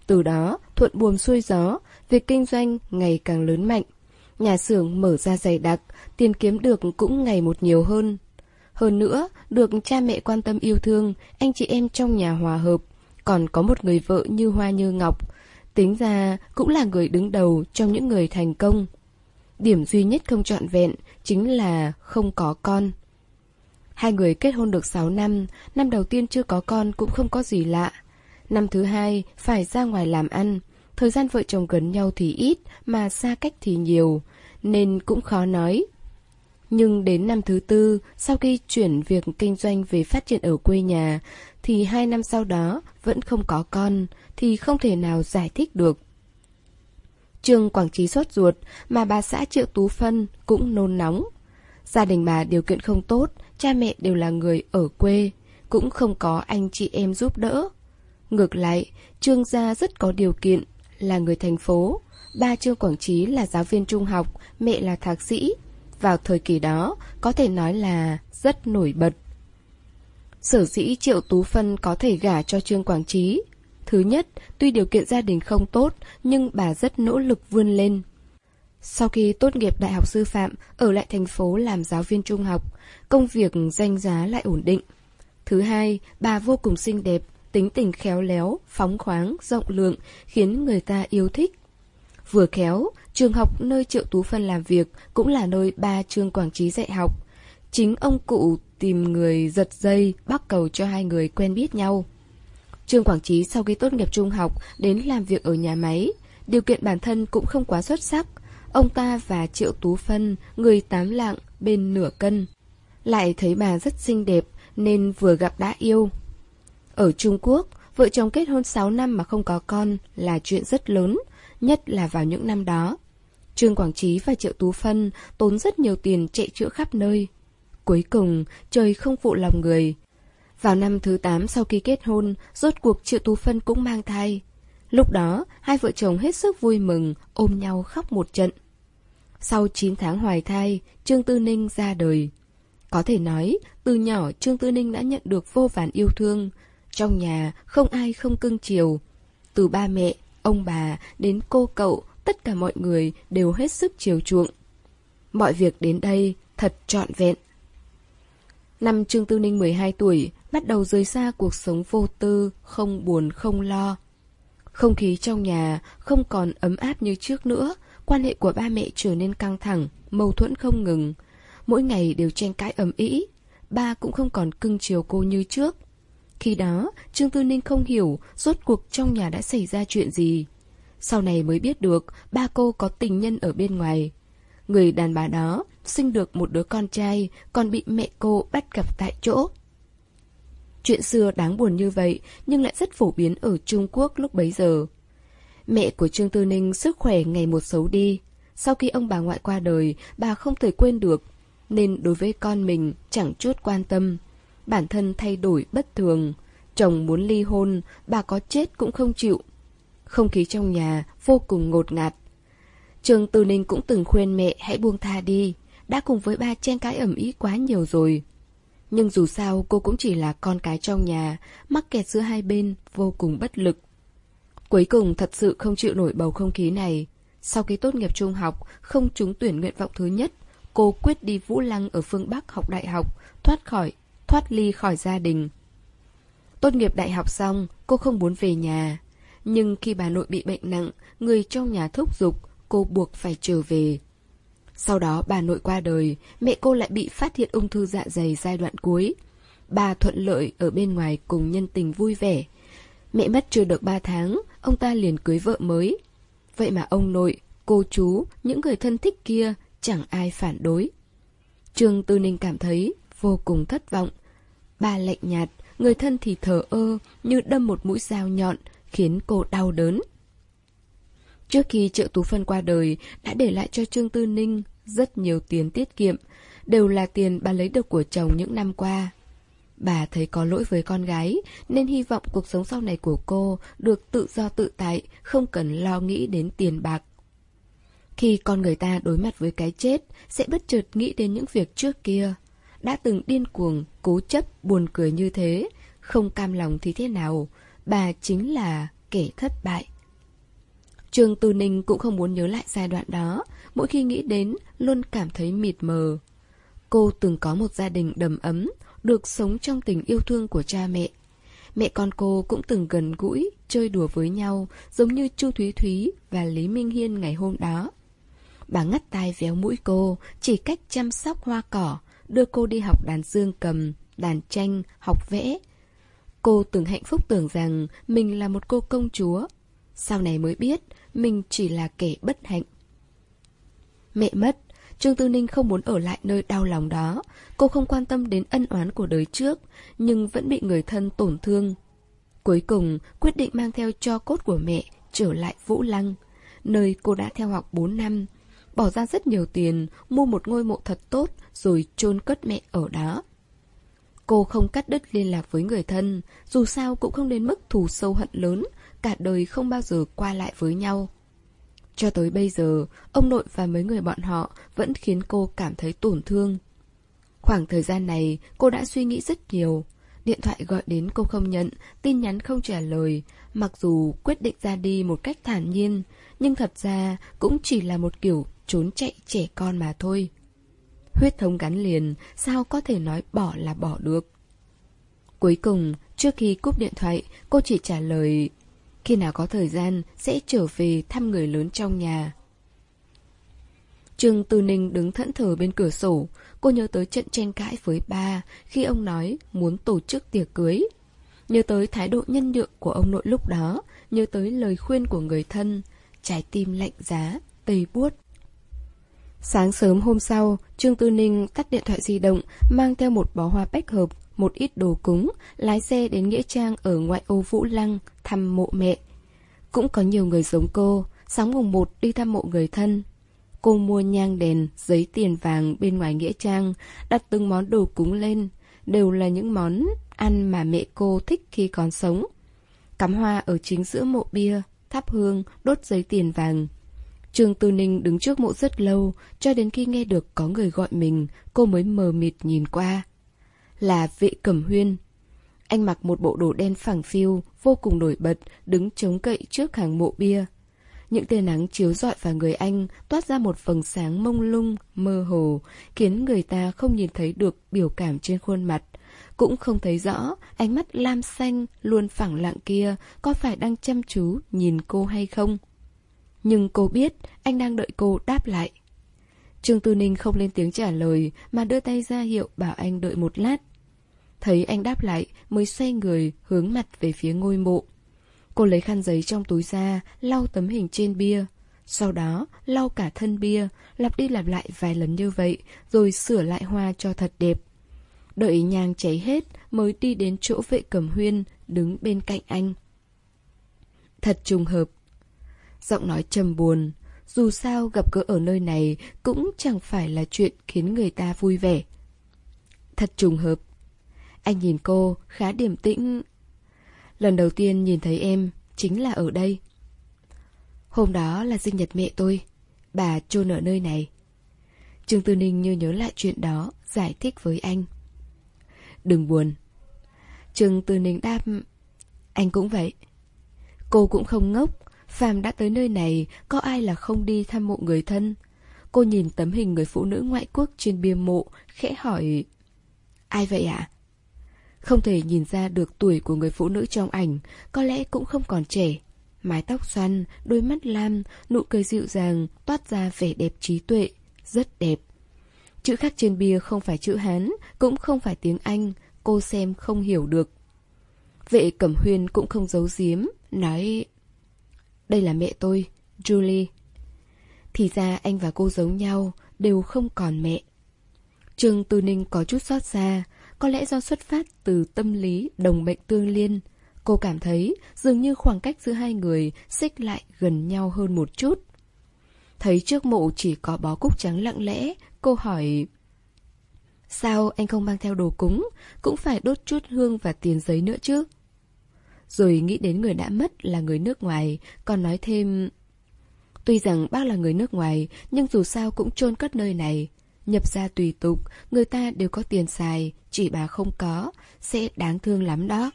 Từ đó, thuận buồm xuôi gió, việc kinh doanh ngày càng lớn mạnh. Nhà xưởng mở ra dày đặc, tiền kiếm được cũng ngày một nhiều hơn. Hơn nữa, được cha mẹ quan tâm yêu thương, anh chị em trong nhà hòa hợp, còn có một người vợ như hoa như ngọc, Tính ra cũng là người đứng đầu trong những người thành công. Điểm duy nhất không trọn vẹn chính là không có con. Hai người kết hôn được 6 năm, năm đầu tiên chưa có con cũng không có gì lạ. Năm thứ hai phải ra ngoài làm ăn, thời gian vợ chồng gần nhau thì ít mà xa cách thì nhiều, nên cũng khó nói. Nhưng đến năm thứ tư, sau khi chuyển việc kinh doanh về phát triển ở quê nhà, thì hai năm sau đó vẫn không có con, thì không thể nào giải thích được. Trương Quảng Trí sốt ruột, mà bà xã Triệu Tú Phân cũng nôn nóng. Gia đình bà điều kiện không tốt, cha mẹ đều là người ở quê, cũng không có anh chị em giúp đỡ. Ngược lại, Trương gia rất có điều kiện, là người thành phố. Ba Trương Quảng Trí là giáo viên trung học, mẹ là thạc sĩ. Vào thời kỳ đó, có thể nói là rất nổi bật. Sở dĩ Triệu Tú Phân có thể gả cho Trương Quảng Trí. Thứ nhất, tuy điều kiện gia đình không tốt, nhưng bà rất nỗ lực vươn lên. Sau khi tốt nghiệp đại học sư phạm, ở lại thành phố làm giáo viên trung học, công việc danh giá lại ổn định. Thứ hai, bà vô cùng xinh đẹp, tính tình khéo léo, phóng khoáng, rộng lượng, khiến người ta yêu thích. Vừa khéo, trường học nơi Triệu Tú Phân làm việc cũng là nơi ba Trương Quảng Trí dạy học. Chính ông cụ tìm người giật dây, bắt cầu cho hai người quen biết nhau. Trương Quảng Trí sau khi tốt nghiệp trung học đến làm việc ở nhà máy, điều kiện bản thân cũng không quá xuất sắc. Ông ta và Triệu Tú Phân, người tám lạng, bên nửa cân. Lại thấy bà rất xinh đẹp nên vừa gặp đã yêu. Ở Trung Quốc, vợ chồng kết hôn 6 năm mà không có con là chuyện rất lớn, nhất là vào những năm đó. Trương Quảng Trí và Triệu Tú Phân tốn rất nhiều tiền chạy chữa khắp nơi. Cuối cùng, trời không phụ lòng người. Vào năm thứ 8 sau khi kết hôn, rốt cuộc Triệu Tú Phân cũng mang thai. Lúc đó, hai vợ chồng hết sức vui mừng, ôm nhau khóc một trận. Sau 9 tháng hoài thai, Trương Tư Ninh ra đời. Có thể nói, từ nhỏ Trương Tư Ninh đã nhận được vô vàn yêu thương. Trong nhà, không ai không cưng chiều. Từ ba mẹ, ông bà, đến cô cậu, tất cả mọi người đều hết sức chiều chuộng. Mọi việc đến đây thật trọn vẹn. Năm Trương Tư Ninh 12 tuổi, bắt đầu rời xa cuộc sống vô tư, không buồn không lo. Không khí trong nhà không còn ấm áp như trước nữa, quan hệ của ba mẹ trở nên căng thẳng, mâu thuẫn không ngừng. Mỗi ngày đều tranh cãi ầm ĩ, ba cũng không còn cưng chiều cô như trước. Khi đó, Trương Tư Ninh không hiểu rốt cuộc trong nhà đã xảy ra chuyện gì. Sau này mới biết được ba cô có tình nhân ở bên ngoài. Người đàn bà đó sinh được một đứa con trai, còn bị mẹ cô bắt gặp tại chỗ. Chuyện xưa đáng buồn như vậy, nhưng lại rất phổ biến ở Trung Quốc lúc bấy giờ. Mẹ của Trương Tư Ninh sức khỏe ngày một xấu đi. Sau khi ông bà ngoại qua đời, bà không thể quên được, nên đối với con mình chẳng chút quan tâm. Bản thân thay đổi bất thường. Chồng muốn ly hôn, bà có chết cũng không chịu. Không khí trong nhà vô cùng ngột ngạt. Trương Tư Ninh cũng từng khuyên mẹ hãy buông tha đi, đã cùng với ba chen cái ẩm ý quá nhiều rồi. Nhưng dù sao cô cũng chỉ là con cái trong nhà, mắc kẹt giữa hai bên, vô cùng bất lực. Cuối cùng thật sự không chịu nổi bầu không khí này. Sau khi tốt nghiệp trung học, không trúng tuyển nguyện vọng thứ nhất, cô quyết đi Vũ Lăng ở phương Bắc học đại học, thoát khỏi, thoát ly khỏi gia đình. Tốt nghiệp đại học xong, cô không muốn về nhà. Nhưng khi bà nội bị bệnh nặng, người trong nhà thúc giục, cô buộc phải trở về. Sau đó bà nội qua đời, mẹ cô lại bị phát hiện ung thư dạ dày giai đoạn cuối. Bà thuận lợi ở bên ngoài cùng nhân tình vui vẻ. Mẹ mất chưa được 3 tháng, ông ta liền cưới vợ mới. Vậy mà ông nội, cô chú, những người thân thích kia chẳng ai phản đối. Trương Tư Ninh cảm thấy vô cùng thất vọng. Bà lạnh nhạt, người thân thì thờ ơ như đâm một mũi dao nhọn, khiến cô đau đớn. Trước khi Triệu Tú Phân qua đời, đã để lại cho Trương Tư Ninh rất nhiều tiền tiết kiệm, đều là tiền bà lấy được của chồng những năm qua. Bà thấy có lỗi với con gái, nên hy vọng cuộc sống sau này của cô được tự do tự tại, không cần lo nghĩ đến tiền bạc. Khi con người ta đối mặt với cái chết, sẽ bất chợt nghĩ đến những việc trước kia. Đã từng điên cuồng, cố chấp, buồn cười như thế, không cam lòng thì thế nào, bà chính là kẻ thất bại. Trương Tư Ninh cũng không muốn nhớ lại giai đoạn đó, mỗi khi nghĩ đến luôn cảm thấy mịt mờ. Cô từng có một gia đình đầm ấm, được sống trong tình yêu thương của cha mẹ. Mẹ con cô cũng từng gần gũi, chơi đùa với nhau, giống như Chu Thúy Thúy và Lý Minh Hiên ngày hôm đó. Bà ngắt tai véo mũi cô, chỉ cách chăm sóc hoa cỏ, đưa cô đi học đàn dương cầm, đàn tranh, học vẽ. Cô từng hạnh phúc tưởng rằng mình là một cô công chúa. Sau này mới biết, mình chỉ là kẻ bất hạnh. Mẹ mất, Trương Tư Ninh không muốn ở lại nơi đau lòng đó. Cô không quan tâm đến ân oán của đời trước, nhưng vẫn bị người thân tổn thương. Cuối cùng, quyết định mang theo cho cốt của mẹ trở lại Vũ Lăng, nơi cô đã theo học 4 năm. Bỏ ra rất nhiều tiền, mua một ngôi mộ thật tốt, rồi chôn cất mẹ ở đó. Cô không cắt đứt liên lạc với người thân, dù sao cũng không đến mức thù sâu hận lớn, cả đời không bao giờ qua lại với nhau. Cho tới bây giờ, ông nội và mấy người bọn họ vẫn khiến cô cảm thấy tổn thương. Khoảng thời gian này, cô đã suy nghĩ rất nhiều. Điện thoại gọi đến cô không nhận, tin nhắn không trả lời. Mặc dù quyết định ra đi một cách thản nhiên, nhưng thật ra cũng chỉ là một kiểu trốn chạy trẻ con mà thôi. Huyết thống gắn liền, sao có thể nói bỏ là bỏ được. Cuối cùng, trước khi cúp điện thoại, cô chỉ trả lời khi nào có thời gian sẽ trở về thăm người lớn trong nhà. Trương Tư Ninh đứng thẫn thờ bên cửa sổ, cô nhớ tới trận tranh cãi với ba khi ông nói muốn tổ chức tiệc cưới. Nhớ tới thái độ nhân nhượng của ông nội lúc đó, nhớ tới lời khuyên của người thân, trái tim lạnh giá, tê buốt. Sáng sớm hôm sau, Trương Tư Ninh tắt điện thoại di động, mang theo một bó hoa bách hợp, một ít đồ cúng, lái xe đến Nghĩa Trang ở ngoại ô Vũ Lăng, thăm mộ mẹ. Cũng có nhiều người giống cô, sáng mùng một đi thăm mộ người thân. Cô mua nhang đèn, giấy tiền vàng bên ngoài Nghĩa Trang, đặt từng món đồ cúng lên, đều là những món ăn mà mẹ cô thích khi còn sống. Cắm hoa ở chính giữa mộ bia, thắp hương, đốt giấy tiền vàng. Trương Tư Ninh đứng trước mộ rất lâu, cho đến khi nghe được có người gọi mình, cô mới mờ mịt nhìn qua. Là vệ cẩm huyên. Anh mặc một bộ đồ đen phẳng phiu, vô cùng nổi bật, đứng chống cậy trước hàng mộ bia. Những tia nắng chiếu rọi vào người anh, toát ra một vầng sáng mông lung, mơ hồ, khiến người ta không nhìn thấy được biểu cảm trên khuôn mặt. Cũng không thấy rõ ánh mắt lam xanh luôn phẳng lặng kia có phải đang chăm chú nhìn cô hay không. Nhưng cô biết anh đang đợi cô đáp lại. Trương Tư Ninh không lên tiếng trả lời mà đưa tay ra hiệu bảo anh đợi một lát. Thấy anh đáp lại mới xoay người hướng mặt về phía ngôi mộ. Cô lấy khăn giấy trong túi ra, lau tấm hình trên bia. Sau đó, lau cả thân bia, lặp đi lặp lại vài lần như vậy, rồi sửa lại hoa cho thật đẹp. Đợi nhang cháy hết, mới đi đến chỗ vệ cẩm huyên, đứng bên cạnh anh. Thật trùng hợp. Giọng nói trầm buồn, dù sao gặp gỡ ở nơi này cũng chẳng phải là chuyện khiến người ta vui vẻ. Thật trùng hợp. Anh nhìn cô, khá điềm tĩnh, Lần đầu tiên nhìn thấy em chính là ở đây. Hôm đó là sinh nhật mẹ tôi, bà chôn ở nơi này. Trương Tư Ninh như nhớ lại chuyện đó, giải thích với anh. Đừng buồn. Trương Tư Ninh đáp, anh cũng vậy. Cô cũng không ngốc, phàm đã tới nơi này, có ai là không đi thăm mộ người thân. Cô nhìn tấm hình người phụ nữ ngoại quốc trên bia mộ, khẽ hỏi, ai vậy ạ? À? Không thể nhìn ra được tuổi của người phụ nữ trong ảnh, có lẽ cũng không còn trẻ. Mái tóc xoăn, đôi mắt lam, nụ cười dịu dàng, toát ra vẻ đẹp trí tuệ, rất đẹp. Chữ khắc trên bia không phải chữ Hán, cũng không phải tiếng Anh, cô xem không hiểu được. Vệ Cẩm Huyên cũng không giấu giếm, nói Đây là mẹ tôi, Julie. Thì ra anh và cô giống nhau, đều không còn mẹ. Trương Tư Ninh có chút xót xa, có lẽ do xuất phát từ tâm lý đồng bệnh tương liên. Cô cảm thấy dường như khoảng cách giữa hai người xích lại gần nhau hơn một chút. Thấy trước mộ chỉ có bó cúc trắng lặng lẽ, cô hỏi... Sao anh không mang theo đồ cúng, cũng phải đốt chút hương và tiền giấy nữa chứ? Rồi nghĩ đến người đã mất là người nước ngoài, còn nói thêm... Tuy rằng bác là người nước ngoài, nhưng dù sao cũng chôn cất nơi này. Nhập ra tùy tục, người ta đều có tiền xài, chỉ bà không có, sẽ đáng thương lắm đó.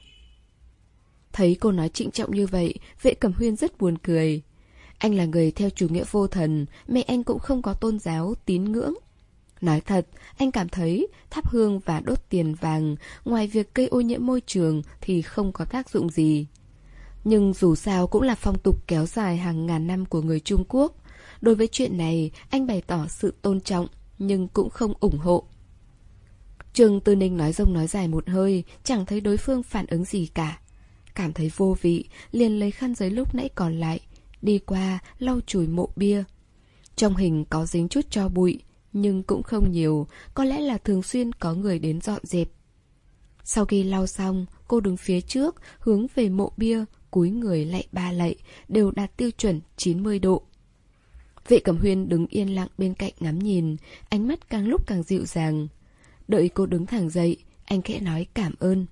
Thấy cô nói trịnh trọng như vậy, vệ cẩm huyên rất buồn cười. Anh là người theo chủ nghĩa vô thần, mẹ anh cũng không có tôn giáo, tín ngưỡng. Nói thật, anh cảm thấy thắp hương và đốt tiền vàng, ngoài việc gây ô nhiễm môi trường thì không có tác dụng gì. Nhưng dù sao cũng là phong tục kéo dài hàng ngàn năm của người Trung Quốc. Đối với chuyện này, anh bày tỏ sự tôn trọng, nhưng cũng không ủng hộ. Trương Tư Ninh nói rông nói dài một hơi, chẳng thấy đối phương phản ứng gì cả. Cảm thấy vô vị, liền lấy khăn giấy lúc nãy còn lại, đi qua, lau chùi mộ bia. Trong hình có dính chút cho bụi, nhưng cũng không nhiều, có lẽ là thường xuyên có người đến dọn dẹp. Sau khi lau xong, cô đứng phía trước, hướng về mộ bia, cúi người lạy ba lạy, đều đạt tiêu chuẩn 90 độ. Vệ Cẩm Huyên đứng yên lặng bên cạnh ngắm nhìn, ánh mắt càng lúc càng dịu dàng. Đợi cô đứng thẳng dậy, anh khẽ nói cảm ơn.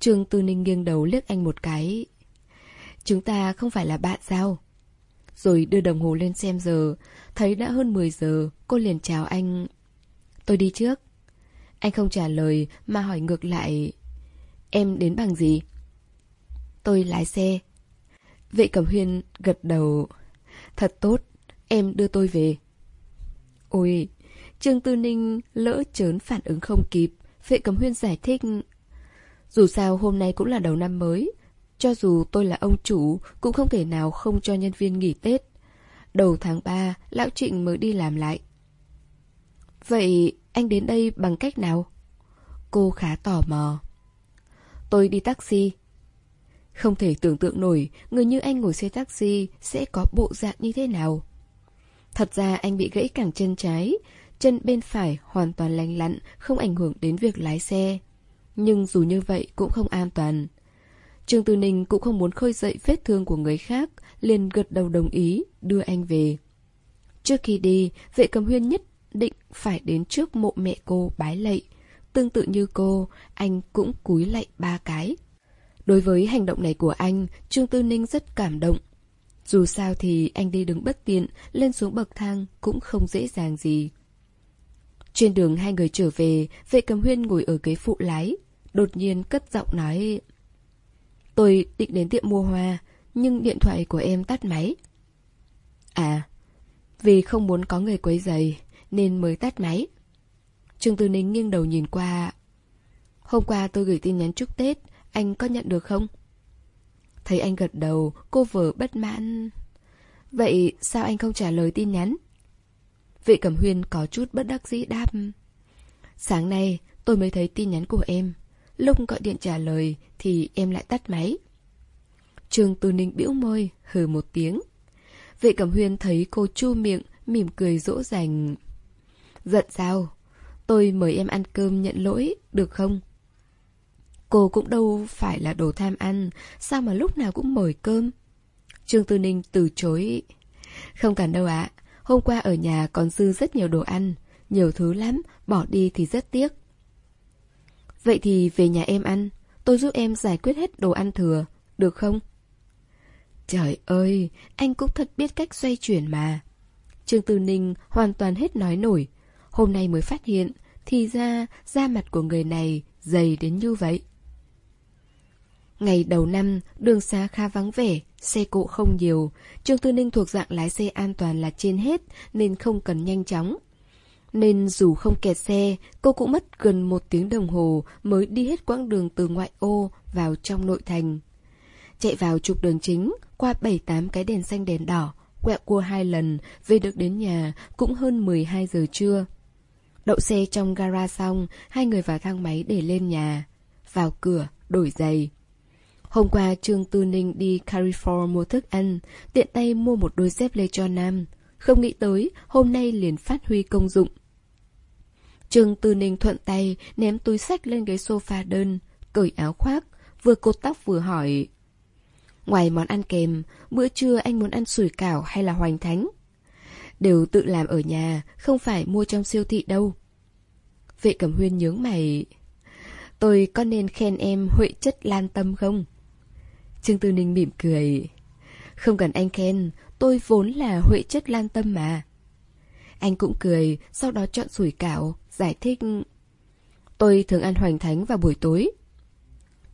Trương Tư Ninh nghiêng đầu liếc anh một cái. Chúng ta không phải là bạn sao? Rồi đưa đồng hồ lên xem giờ, thấy đã hơn 10 giờ, cô liền chào anh. Tôi đi trước. Anh không trả lời mà hỏi ngược lại. Em đến bằng gì? Tôi lái xe. Vệ Cẩm Huyên gật đầu. Thật tốt, em đưa tôi về. Ôi, Trương Tư Ninh lỡ chớn phản ứng không kịp. Vệ Cẩm Huyên giải thích. Dù sao hôm nay cũng là đầu năm mới. Cho dù tôi là ông chủ, cũng không thể nào không cho nhân viên nghỉ Tết. Đầu tháng 3, Lão Trịnh mới đi làm lại. Vậy anh đến đây bằng cách nào? Cô khá tò mò. Tôi đi taxi. Không thể tưởng tượng nổi người như anh ngồi xe taxi sẽ có bộ dạng như thế nào. Thật ra anh bị gãy cẳng chân trái, chân bên phải hoàn toàn lành lặn, không ảnh hưởng đến việc lái xe. Nhưng dù như vậy cũng không an toàn. Trương Tư Ninh cũng không muốn khơi dậy vết thương của người khác, liền gật đầu đồng ý, đưa anh về. Trước khi đi, vệ cầm huyên nhất định phải đến trước mộ mẹ cô bái lạy. Tương tự như cô, anh cũng cúi lạy ba cái. Đối với hành động này của anh, Trương Tư Ninh rất cảm động. Dù sao thì anh đi đứng bất tiện, lên xuống bậc thang cũng không dễ dàng gì. Trên đường hai người trở về, vệ cầm huyên ngồi ở ghế phụ lái. Đột nhiên cất giọng nói... Tôi định đến tiệm mua hoa, nhưng điện thoại của em tắt máy. À, vì không muốn có người quấy giày, nên mới tắt máy. Trương Tư Ninh nghiêng đầu nhìn qua. Hôm qua tôi gửi tin nhắn chúc Tết, anh có nhận được không? Thấy anh gật đầu, cô vừa bất mãn. Vậy sao anh không trả lời tin nhắn? Vị Cẩm Huyên có chút bất đắc dĩ đáp. Sáng nay tôi mới thấy tin nhắn của em. Lúc gọi điện trả lời thì em lại tắt máy. trường Tư Ninh bĩu môi, hừ một tiếng. Vệ Cẩm Huyên thấy cô chu miệng, mỉm cười dỗ dành. Giận sao? Tôi mời em ăn cơm nhận lỗi, được không? Cô cũng đâu phải là đồ tham ăn, sao mà lúc nào cũng mời cơm? Trương Tư Ninh từ chối. Không cần đâu ạ, hôm qua ở nhà còn dư rất nhiều đồ ăn, nhiều thứ lắm, bỏ đi thì rất tiếc. Vậy thì về nhà em ăn, tôi giúp em giải quyết hết đồ ăn thừa, được không? Trời ơi, anh cũng thật biết cách xoay chuyển mà. Trương Tư Ninh hoàn toàn hết nói nổi. Hôm nay mới phát hiện, thì ra da mặt của người này dày đến như vậy. Ngày đầu năm, đường xá khá vắng vẻ, xe cộ không nhiều. Trương Tư Ninh thuộc dạng lái xe an toàn là trên hết, nên không cần nhanh chóng. Nên dù không kẹt xe, cô cũng mất gần một tiếng đồng hồ mới đi hết quãng đường từ ngoại ô vào trong nội thành. Chạy vào trục đường chính, qua 7-8 cái đèn xanh đèn đỏ, quẹo cua hai lần, về được đến nhà cũng hơn 12 giờ trưa. Đậu xe trong gara xong, hai người vào thang máy để lên nhà. Vào cửa, đổi giày. Hôm qua Trương Tư Ninh đi Carrefour mua thức ăn, tiện tay mua một đôi dép lê cho Nam. Không nghĩ tới, hôm nay liền phát huy công dụng. Trương Tư Ninh thuận tay ném túi sách lên ghế sofa đơn, cởi áo khoác, vừa cột tóc vừa hỏi. Ngoài món ăn kèm, bữa trưa anh muốn ăn sủi cảo hay là hoành thánh? Đều tự làm ở nhà, không phải mua trong siêu thị đâu. Vệ Cẩm Huyên nhướng mày. Tôi có nên khen em huệ chất lan tâm không? Trương Tư Ninh mỉm cười. Không cần anh khen, tôi vốn là huệ chất lan tâm mà. Anh cũng cười, sau đó chọn sủi cảo, giải thích. Tôi thường ăn hoành thánh vào buổi tối.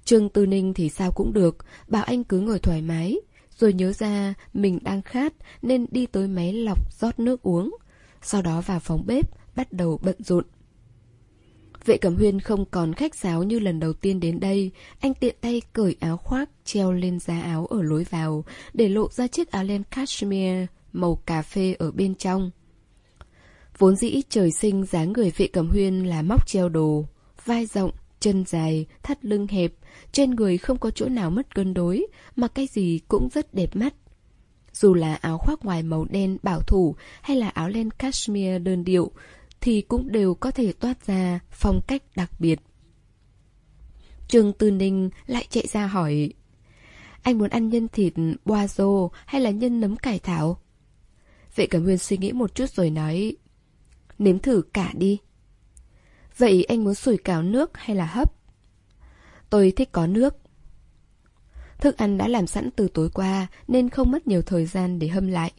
Trương Tư Ninh thì sao cũng được, bảo anh cứ ngồi thoải mái. Rồi nhớ ra mình đang khát nên đi tới máy lọc rót nước uống. Sau đó vào phòng bếp, bắt đầu bận rộn. Vệ Cẩm Huyên không còn khách sáo như lần đầu tiên đến đây, anh tiện tay cởi áo khoác treo lên giá áo ở lối vào, để lộ ra chiếc áo len cashmere màu cà phê ở bên trong. Vốn dĩ trời sinh dáng người Vệ Cẩm Huyên là móc treo đồ, vai rộng, chân dài, thắt lưng hẹp, trên người không có chỗ nào mất cân đối, mà cái gì cũng rất đẹp mắt. Dù là áo khoác ngoài màu đen bảo thủ hay là áo len cashmere đơn điệu, thì cũng đều có thể toát ra phong cách đặc biệt. Trương Tư Ninh lại chạy ra hỏi, Anh muốn ăn nhân thịt boa rô hay là nhân nấm cải thảo? Vệ Cẩm Huyên suy nghĩ một chút rồi nói, Nếm thử cả đi Vậy anh muốn sủi cảo nước hay là hấp? Tôi thích có nước Thức ăn đã làm sẵn từ tối qua Nên không mất nhiều thời gian để hâm lại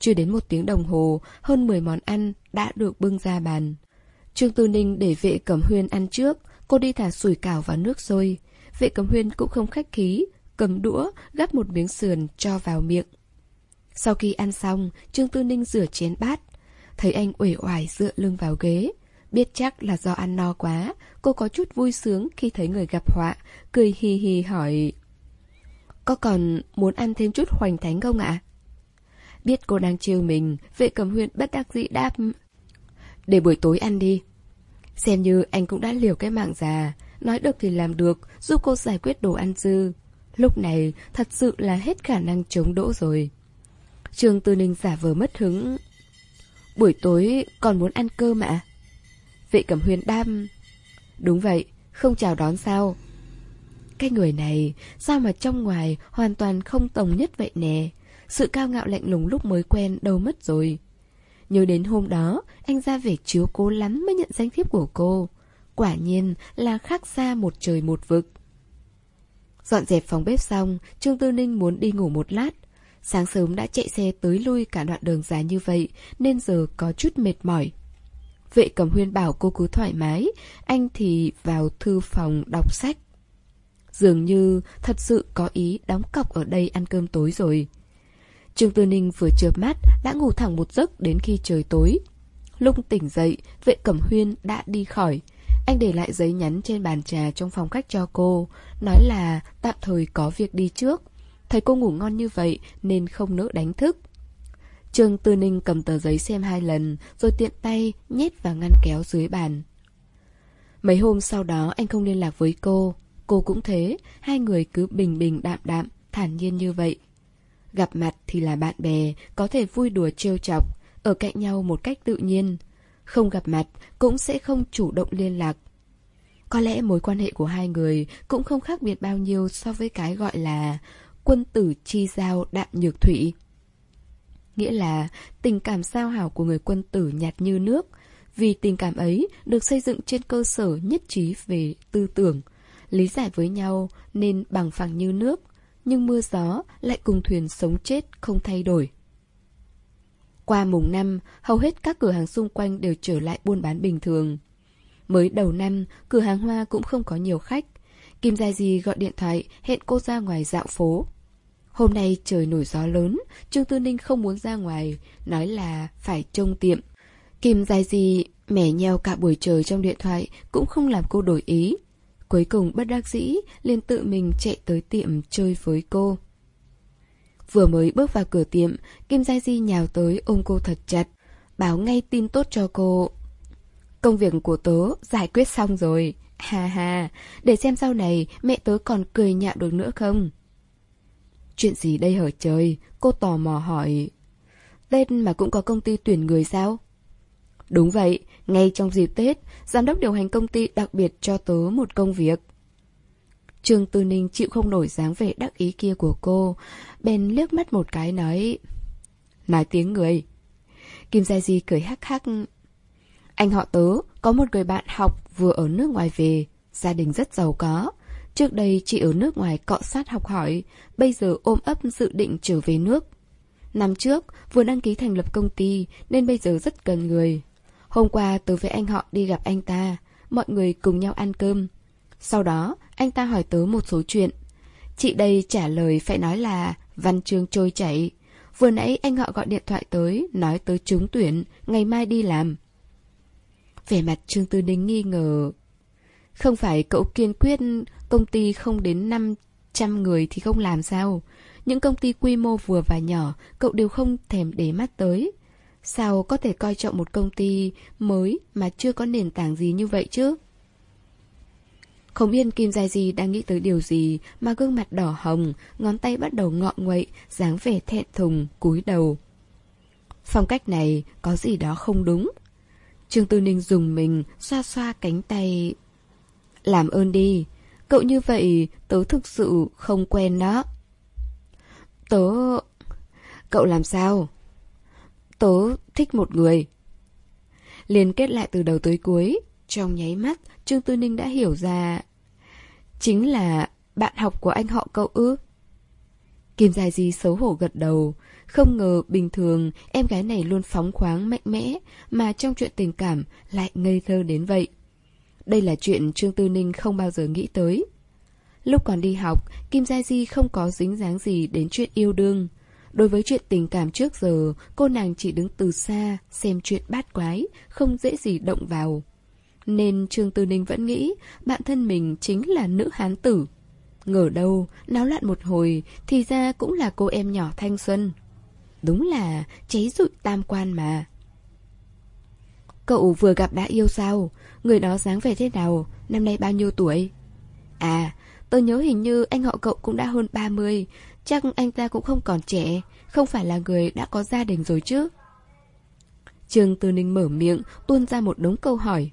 chưa đến một tiếng đồng hồ, Hơn 10 món ăn đã được bưng ra bàn. Trương Tư Ninh để vệ Cẩm Huyên ăn trước, Cô đi thả sủi cảo vào nước sôi. Vệ Cẩm Huyên cũng không khách khí, Cầm đũa, gắp một miếng sườn cho vào miệng. Sau khi ăn xong, Trương Tư Ninh rửa chén bát. Thấy anh uể oải dựa lưng vào ghế, Biết chắc là do ăn no quá, Cô có chút vui sướng khi thấy người gặp họa, Cười hì hì hỏi, Có còn muốn ăn thêm chút hoành thánh không ạ? Biết cô đang trêu mình Vệ cầm huyên bất đắc dĩ đáp Để buổi tối ăn đi. Xem như anh cũng đã liều cái mạng già Nói được thì làm được Giúp cô giải quyết đồ ăn dư. Lúc này thật sự là hết khả năng chống đỗ rồi. Trường Tư Ninh giả vờ mất hứng Buổi tối còn muốn ăn cơm ạ? Vệ Cẩm Huyên đam Đúng vậy, không chào đón sao? Cái người này Sao mà trong ngoài hoàn toàn không tổng nhất vậy nè? Sự cao ngạo lạnh lùng lúc mới quen đâu mất rồi. Nhớ đến hôm đó, Anh ra về chiếu cố lắm mới nhận danh thiếp của cô. Quả nhiên là khác xa một trời một vực. Dọn dẹp phòng bếp xong, Trương Tư Ninh muốn đi ngủ một lát. Sáng sớm đã chạy xe tới lui cả đoạn đường dài như vậy, Nên giờ có chút mệt mỏi. Vệ cầm huyên bảo cô cứ thoải mái, Anh thì vào thư phòng đọc sách. Dường như thật sự có ý đóng cọc ở đây ăn cơm tối rồi. Trương Tư Ninh vừa chợp mắt đã ngủ thẳng một giấc đến khi trời tối. Lúc tỉnh dậy, vệ cẩm huyên đã đi khỏi. Anh để lại giấy nhắn trên bàn trà trong phòng khách cho cô Nói là tạm thời có việc đi trước. Thấy cô ngủ ngon như vậy nên không nỡ đánh thức. Trương Tư Ninh cầm tờ giấy xem hai lần Rồi tiện tay nhét vào ngăn kéo dưới bàn. Mấy hôm sau đó anh không liên lạc với cô. Cô cũng thế Hai người cứ bình bình đạm đạm Thản nhiên như vậy. Gặp mặt thì là bạn bè, Có thể vui đùa trêu chọc, Ở cạnh nhau một cách tự nhiên. Không gặp mặt cũng sẽ không chủ động liên lạc. Có lẽ mối quan hệ của hai người Cũng không khác biệt bao nhiêu So với cái gọi là Quân tử chi giao đạm nhược thủy. Nghĩa là tình cảm sao hảo của người quân tử nhạt như nước, Vì tình cảm ấy được xây dựng trên cơ sở nhất trí về tư tưởng, Lý giải với nhau nên bằng phẳng như nước. Nhưng mưa gió lại cùng thuyền sống chết không thay đổi Qua mùng năm, hầu hết các cửa hàng xung quanh đều trở lại buôn bán bình thường Mới đầu năm, cửa hàng hoa cũng không có nhiều khách Kim Gia Di gọi điện thoại hẹn cô ra ngoài dạo phố Hôm nay trời nổi gió lớn, Trương Tư Ninh không muốn ra ngoài, nói là phải trông tiệm. Kim dài Di mẻ nheo cả buổi trời trong điện thoại cũng không làm cô đổi ý. Cuối cùng bất đắc dĩ, liền tự mình chạy tới tiệm chơi với cô. Vừa mới bước vào cửa tiệm, Kim Gia Di nhào tới ôm cô thật chặt, báo ngay tin tốt cho cô. Công việc của tớ giải quyết xong rồi. Ha ha, để xem sau này mẹ tớ còn cười nhạo được nữa không? Chuyện gì đây hở trời? Cô tò mò hỏi. Tết mà cũng có công ty tuyển người sao? Đúng vậy, ngay trong dịp Tết, giám đốc điều hành công ty đặc biệt cho tớ một công việc. Trương Tư Ninh chịu không nổi dáng vẻ đắc ý kia của cô, bèn liếc mắt một cái nói. Nói tiếng người. Kim Gia Di cười hắc hắc. Anh họ tớ, có một người bạn học vừa ở nước ngoài về, gia đình rất giàu có. Trước đây chị ở nước ngoài cọ sát học hỏi, bây giờ ôm ấp dự định trở về nước. Năm trước, vừa đăng ký thành lập công ty nên bây giờ rất cần người. Hôm qua tớ với anh họ đi gặp anh ta, mọi người cùng nhau ăn cơm. Sau đó, anh ta hỏi tớ một số chuyện. Chị đây trả lời phải nói là văn chương trôi chảy. Vừa nãy anh họ gọi điện thoại tới, nói tớ trúng tuyển, ngày mai đi làm. Vẻ mặt Trương Tư Ninh nghi ngờ. Không phải cậu kiên quyết công ty không đến 500 người thì không làm sao? Những công ty quy mô vừa và nhỏ, cậu đều không thèm để mắt tới. Sao có thể coi trọng một công ty mới mà chưa có nền tảng gì như vậy chứ? Không biết Kim Giai Di đang nghĩ tới điều gì mà gương mặt đỏ hồng, ngón tay bắt đầu ngọ nguậy, dáng vẻ thẹn thùng, cúi đầu. Phong cách này có gì đó không đúng. Trương Tư Ninh dùng mình, xoa xoa cánh tay. Làm ơn đi, cậu như vậy tớ thực sự không quen đó. Tớ... Cậu làm sao? Tớ thích một người. Liên kết lại từ đầu tới cuối, trong nháy mắt, Trương Tư Ninh đã hiểu ra... Chính là bạn học của anh họ cậu ư? Kim Dài Di xấu hổ gật đầu. Không ngờ bình thường em gái này luôn phóng khoáng mạnh mẽ, mà trong chuyện tình cảm lại ngây thơ đến vậy. Đây là chuyện Trương Tư Ninh không bao giờ nghĩ tới. Lúc còn đi học, Kim Gia Di không có dính dáng gì đến chuyện yêu đương. Đối với chuyện tình cảm trước giờ, cô nàng chỉ đứng từ xa, xem chuyện bát quái, không dễ gì động vào. Nên Trương Tư Ninh vẫn nghĩ bạn thân mình chính là nữ hán tử. Ngờ đâu, náo loạn một hồi, thì ra cũng là cô em nhỏ thanh xuân. Đúng là cháy rụi tam quan mà. Cậu vừa gặp đã yêu sao? Người đó dáng vẻ thế nào? Năm nay bao nhiêu tuổi? À, tôi nhớ hình như anh họ cậu cũng đã hơn 30 Chắc anh ta cũng không còn trẻ Không phải là người đã có gia đình rồi chứ. Trường Tư Ninh mở miệng Tuôn ra một đống câu hỏi.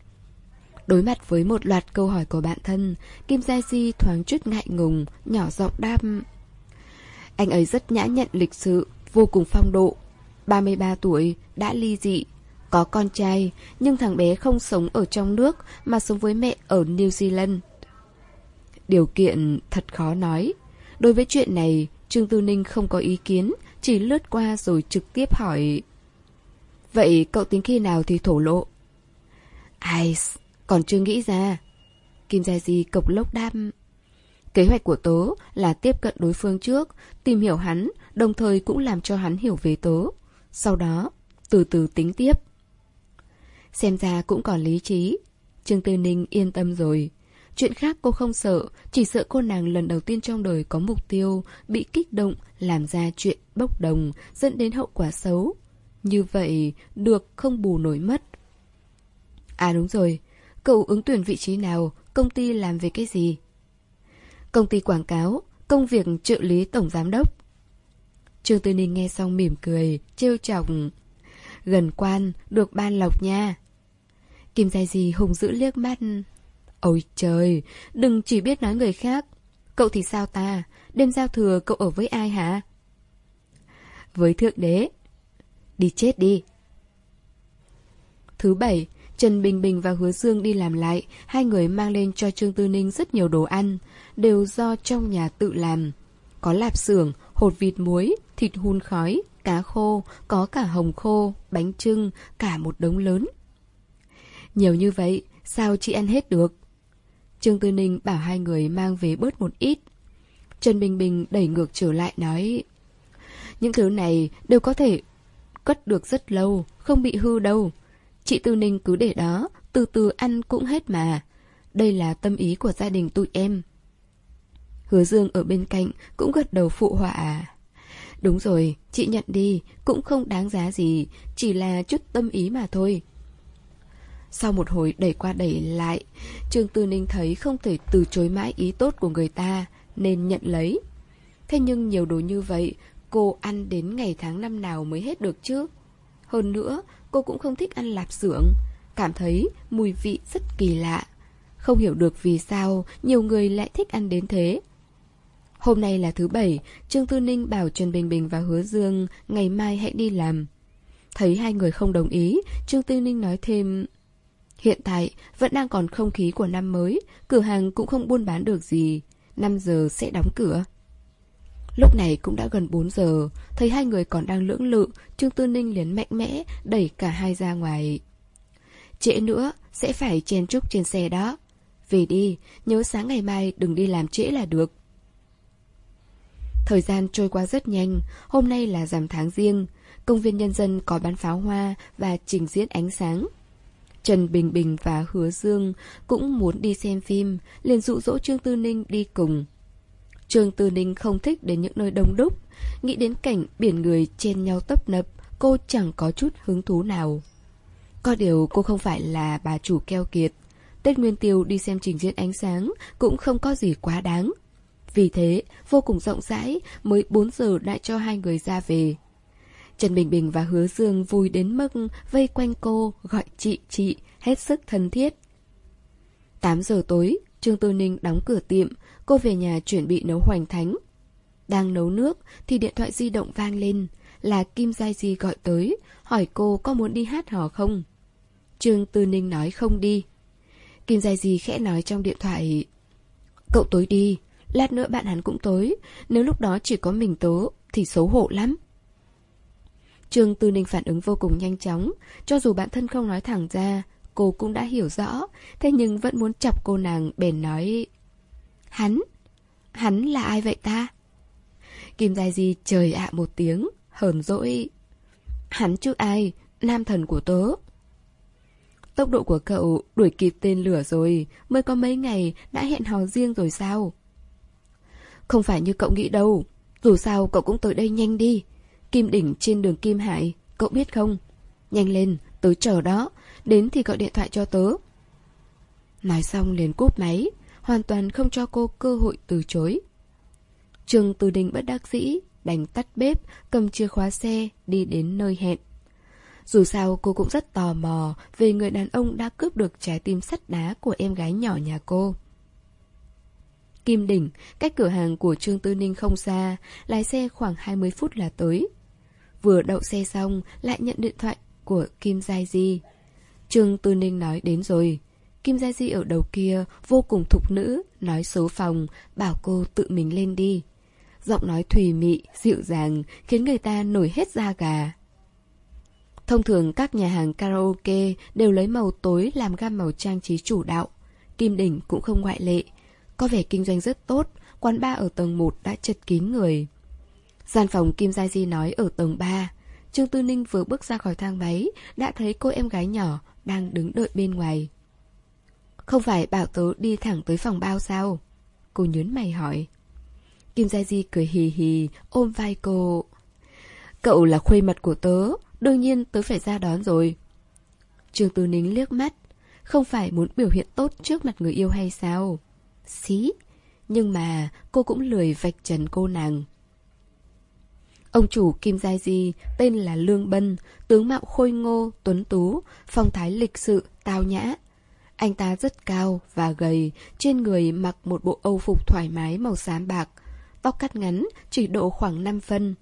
Đối mặt với một loạt câu hỏi của bạn thân Kim Gia Di thoáng chút ngại ngùng Nhỏ giọng đáp. Anh ấy rất nhã nhặn lịch sự Vô cùng phong độ. 33 tuổi, đã ly dị Có con trai Nhưng thằng bé không sống ở trong nước Mà sống với mẹ ở New Zealand. Điều kiện thật khó nói. Đối với chuyện này Trương Tư Ninh không có ý kiến, Chỉ lướt qua rồi trực tiếp hỏi, Vậy cậu tính khi nào thì thổ lộ? Ai, Còn chưa nghĩ ra. Kim Gia Di cộc lốc đam Kế hoạch của tớ là tiếp cận đối phương trước, Tìm hiểu hắn, Đồng thời cũng làm cho hắn hiểu về tớ Sau đó, từ từ tính tiếp. Xem ra cũng còn lý trí. Trương Tư Ninh yên tâm rồi. Chuyện khác cô không sợ, chỉ sợ cô nàng lần đầu tiên trong đời có mục tiêu, bị kích động, làm ra chuyện bốc đồng, dẫn đến hậu quả xấu. Như vậy, được không bù nổi mất. À đúng rồi, cậu ứng tuyển vị trí nào, công ty làm về cái gì? Công ty quảng cáo, công việc trợ lý tổng giám đốc. Trương Tư Ninh nghe xong mỉm cười, trêu chọc. Gần quan, được ban lộc nha. Kim dài gì hùng dữ liếc mắt. Ôi trời, đừng chỉ biết nói người khác. Cậu thì sao ta? Đêm giao thừa cậu ở với ai hả? Với thượng đế. Đi chết đi. Thứ bảy, Trần Bình Bình và Hứa Dương đi làm lại, hai người mang lên cho Trương Tư Ninh rất nhiều đồ ăn, đều do trong nhà tự làm. Có lạp xưởng, hột vịt muối, thịt hun khói, cá khô, có cả hồng khô, bánh trưng, cả một đống lớn. Nhiều như vậy, sao chị ăn hết được? Trương Tư Ninh bảo hai người mang về bớt một ít. Trần Bình Bình đẩy ngược trở lại nói Những thứ này đều có thể cất được rất lâu, không bị hư đâu. Chị Tư Ninh cứ để đó, từ từ ăn cũng hết mà. Đây là tâm ý của gia đình tụi em. Hứa Dương ở bên cạnh cũng gật đầu phụ họa. À, đúng rồi, chị nhận đi, cũng không đáng giá gì, chỉ là chút tâm ý mà thôi. Sau một hồi đẩy qua đẩy lại, Trương Tư Ninh thấy không thể từ chối mãi ý tốt của người ta, nên nhận lấy. Thế nhưng nhiều đồ như vậy, cô ăn đến ngày tháng năm nào mới hết được chứ? Hơn nữa, cô cũng không thích ăn lạp xưởng, cảm thấy mùi vị rất kỳ lạ. Không hiểu được vì sao nhiều người lại thích ăn đến thế. Hôm nay là thứ bảy, Trương Tư Ninh bảo Trần Bình Bình và Hứa Dương ngày mai hãy đi làm. Thấy hai người không đồng ý, Trương Tư Ninh nói thêm Hiện tại vẫn đang còn không khí của năm mới, cửa hàng cũng không buôn bán được gì. 5 giờ sẽ đóng cửa. Lúc này cũng đã gần 4 giờ, thấy hai người còn đang lưỡng lự, Trương Tư Ninh liền mạnh mẽ đẩy cả hai ra ngoài. Trễ nữa, sẽ phải chen chúc trên xe đó. Về đi, nhớ sáng ngày mai đừng đi làm trễ là được. Thời gian trôi qua rất nhanh, hôm nay là rằm tháng riêng, công viên nhân dân có bán pháo hoa và trình diễn ánh sáng. Trần Bình Bình và Hứa Dương cũng muốn đi xem phim, liền dụ dỗ Trương Tư Ninh đi cùng. Trương Tư Ninh không thích đến những nơi đông đúc, nghĩ đến cảnh biển người chen nhau tấp nập, cô chẳng có chút hứng thú nào. Có điều cô không phải là bà chủ keo kiệt. Tết Nguyên Tiêu đi xem trình diễn ánh sáng cũng không có gì quá đáng. Vì thế, vô cùng rộng rãi, mới 4 giờ đã cho hai người ra về. Trần Bình Bình và Hứa Dương vui đến mức vây quanh cô, gọi chị chị, hết sức thân thiết. 8 giờ tối, Trương Tư Ninh đóng cửa tiệm, cô về nhà chuẩn bị nấu hoành thánh. Đang nấu nước thì điện thoại di động vang lên, là Kim Giai Di gọi tới, hỏi cô có muốn đi hát hò không. Trương Tư Ninh nói không đi. Kim Giai Di khẽ nói trong điện thoại Cậu tối đi, lát nữa bạn hắn cũng tối, nếu lúc đó chỉ có mình tớ thì xấu hổ lắm. Trương Tư Ninh phản ứng vô cùng nhanh chóng, cho dù bản thân không nói thẳng ra, cô cũng đã hiểu rõ, thế nhưng vẫn muốn chọc cô nàng bền nói Hắn? Hắn là ai vậy ta? Kim Giai Di trời ạ một tiếng, hờn dỗi. Hắn chứ ai, nam thần của tớ. Tốc độ của cậu đuổi kịp tên lửa rồi, mới có mấy ngày đã hẹn hò riêng rồi sao? Không phải như cậu nghĩ đâu, dù sao cậu cũng tới đây nhanh đi. Kim đỉnh trên đường Kim Hải, cậu biết không? Nhanh lên, tớ chờ đó, đến thì gọi điện thoại cho tớ. Nói xong liền cúp máy, hoàn toàn không cho cô cơ hội từ chối. Trường Từ Đình bất đắc dĩ, đành tắt bếp, cầm chìa khóa xe, đi đến nơi hẹn. Dù sao cô cũng rất tò mò về người đàn ông đã cướp được trái tim sắt đá của em gái nhỏ nhà cô. Kim Đỉnh, cách cửa hàng của Trương Tư Ninh không xa, lái xe khoảng 20 phút là tới. Vừa đậu xe xong, lại nhận điện thoại của Kim Giai Di. Trương Tư Ninh nói đến rồi. Kim Gia Di ở đầu kia vô cùng thục nữ, nói số phòng, bảo cô tự mình lên đi. Giọng nói thùy mị, dịu dàng, khiến người ta nổi hết da gà. Thông thường các nhà hàng karaoke đều lấy màu tối làm gam màu trang trí chủ đạo. Kim Đỉnh cũng không ngoại lệ. Có vẻ kinh doanh rất tốt, quán bar ở tầng 1 đã chật kín người. Gian phòng Kim Gia Di nói ở tầng 3. Trương Tư Ninh vừa bước ra khỏi thang máy, đã thấy cô em gái nhỏ đang đứng đợi bên ngoài. Không phải bảo tớ đi thẳng tới phòng bao sao? Cô nhớn mày hỏi. Kim Gia Di cười hì hì, ôm vai cô. Cậu là khuê mật của tớ, đương nhiên tớ phải ra đón rồi. Trương Tư Nính liếc mắt. Không phải muốn biểu hiện tốt trước mặt người yêu hay sao? Xí. Nhưng mà cô cũng lười vạch trần cô nàng. Ông chủ Kim giai Di tên là Lương Bân, tướng mạo khôi ngô, tuấn tú, phong thái lịch sự, tao nhã. Anh ta rất cao và gầy, trên người mặc một bộ âu phục thoải mái màu xám bạc, tóc cắt ngắn, chỉ độ khoảng 5 phân.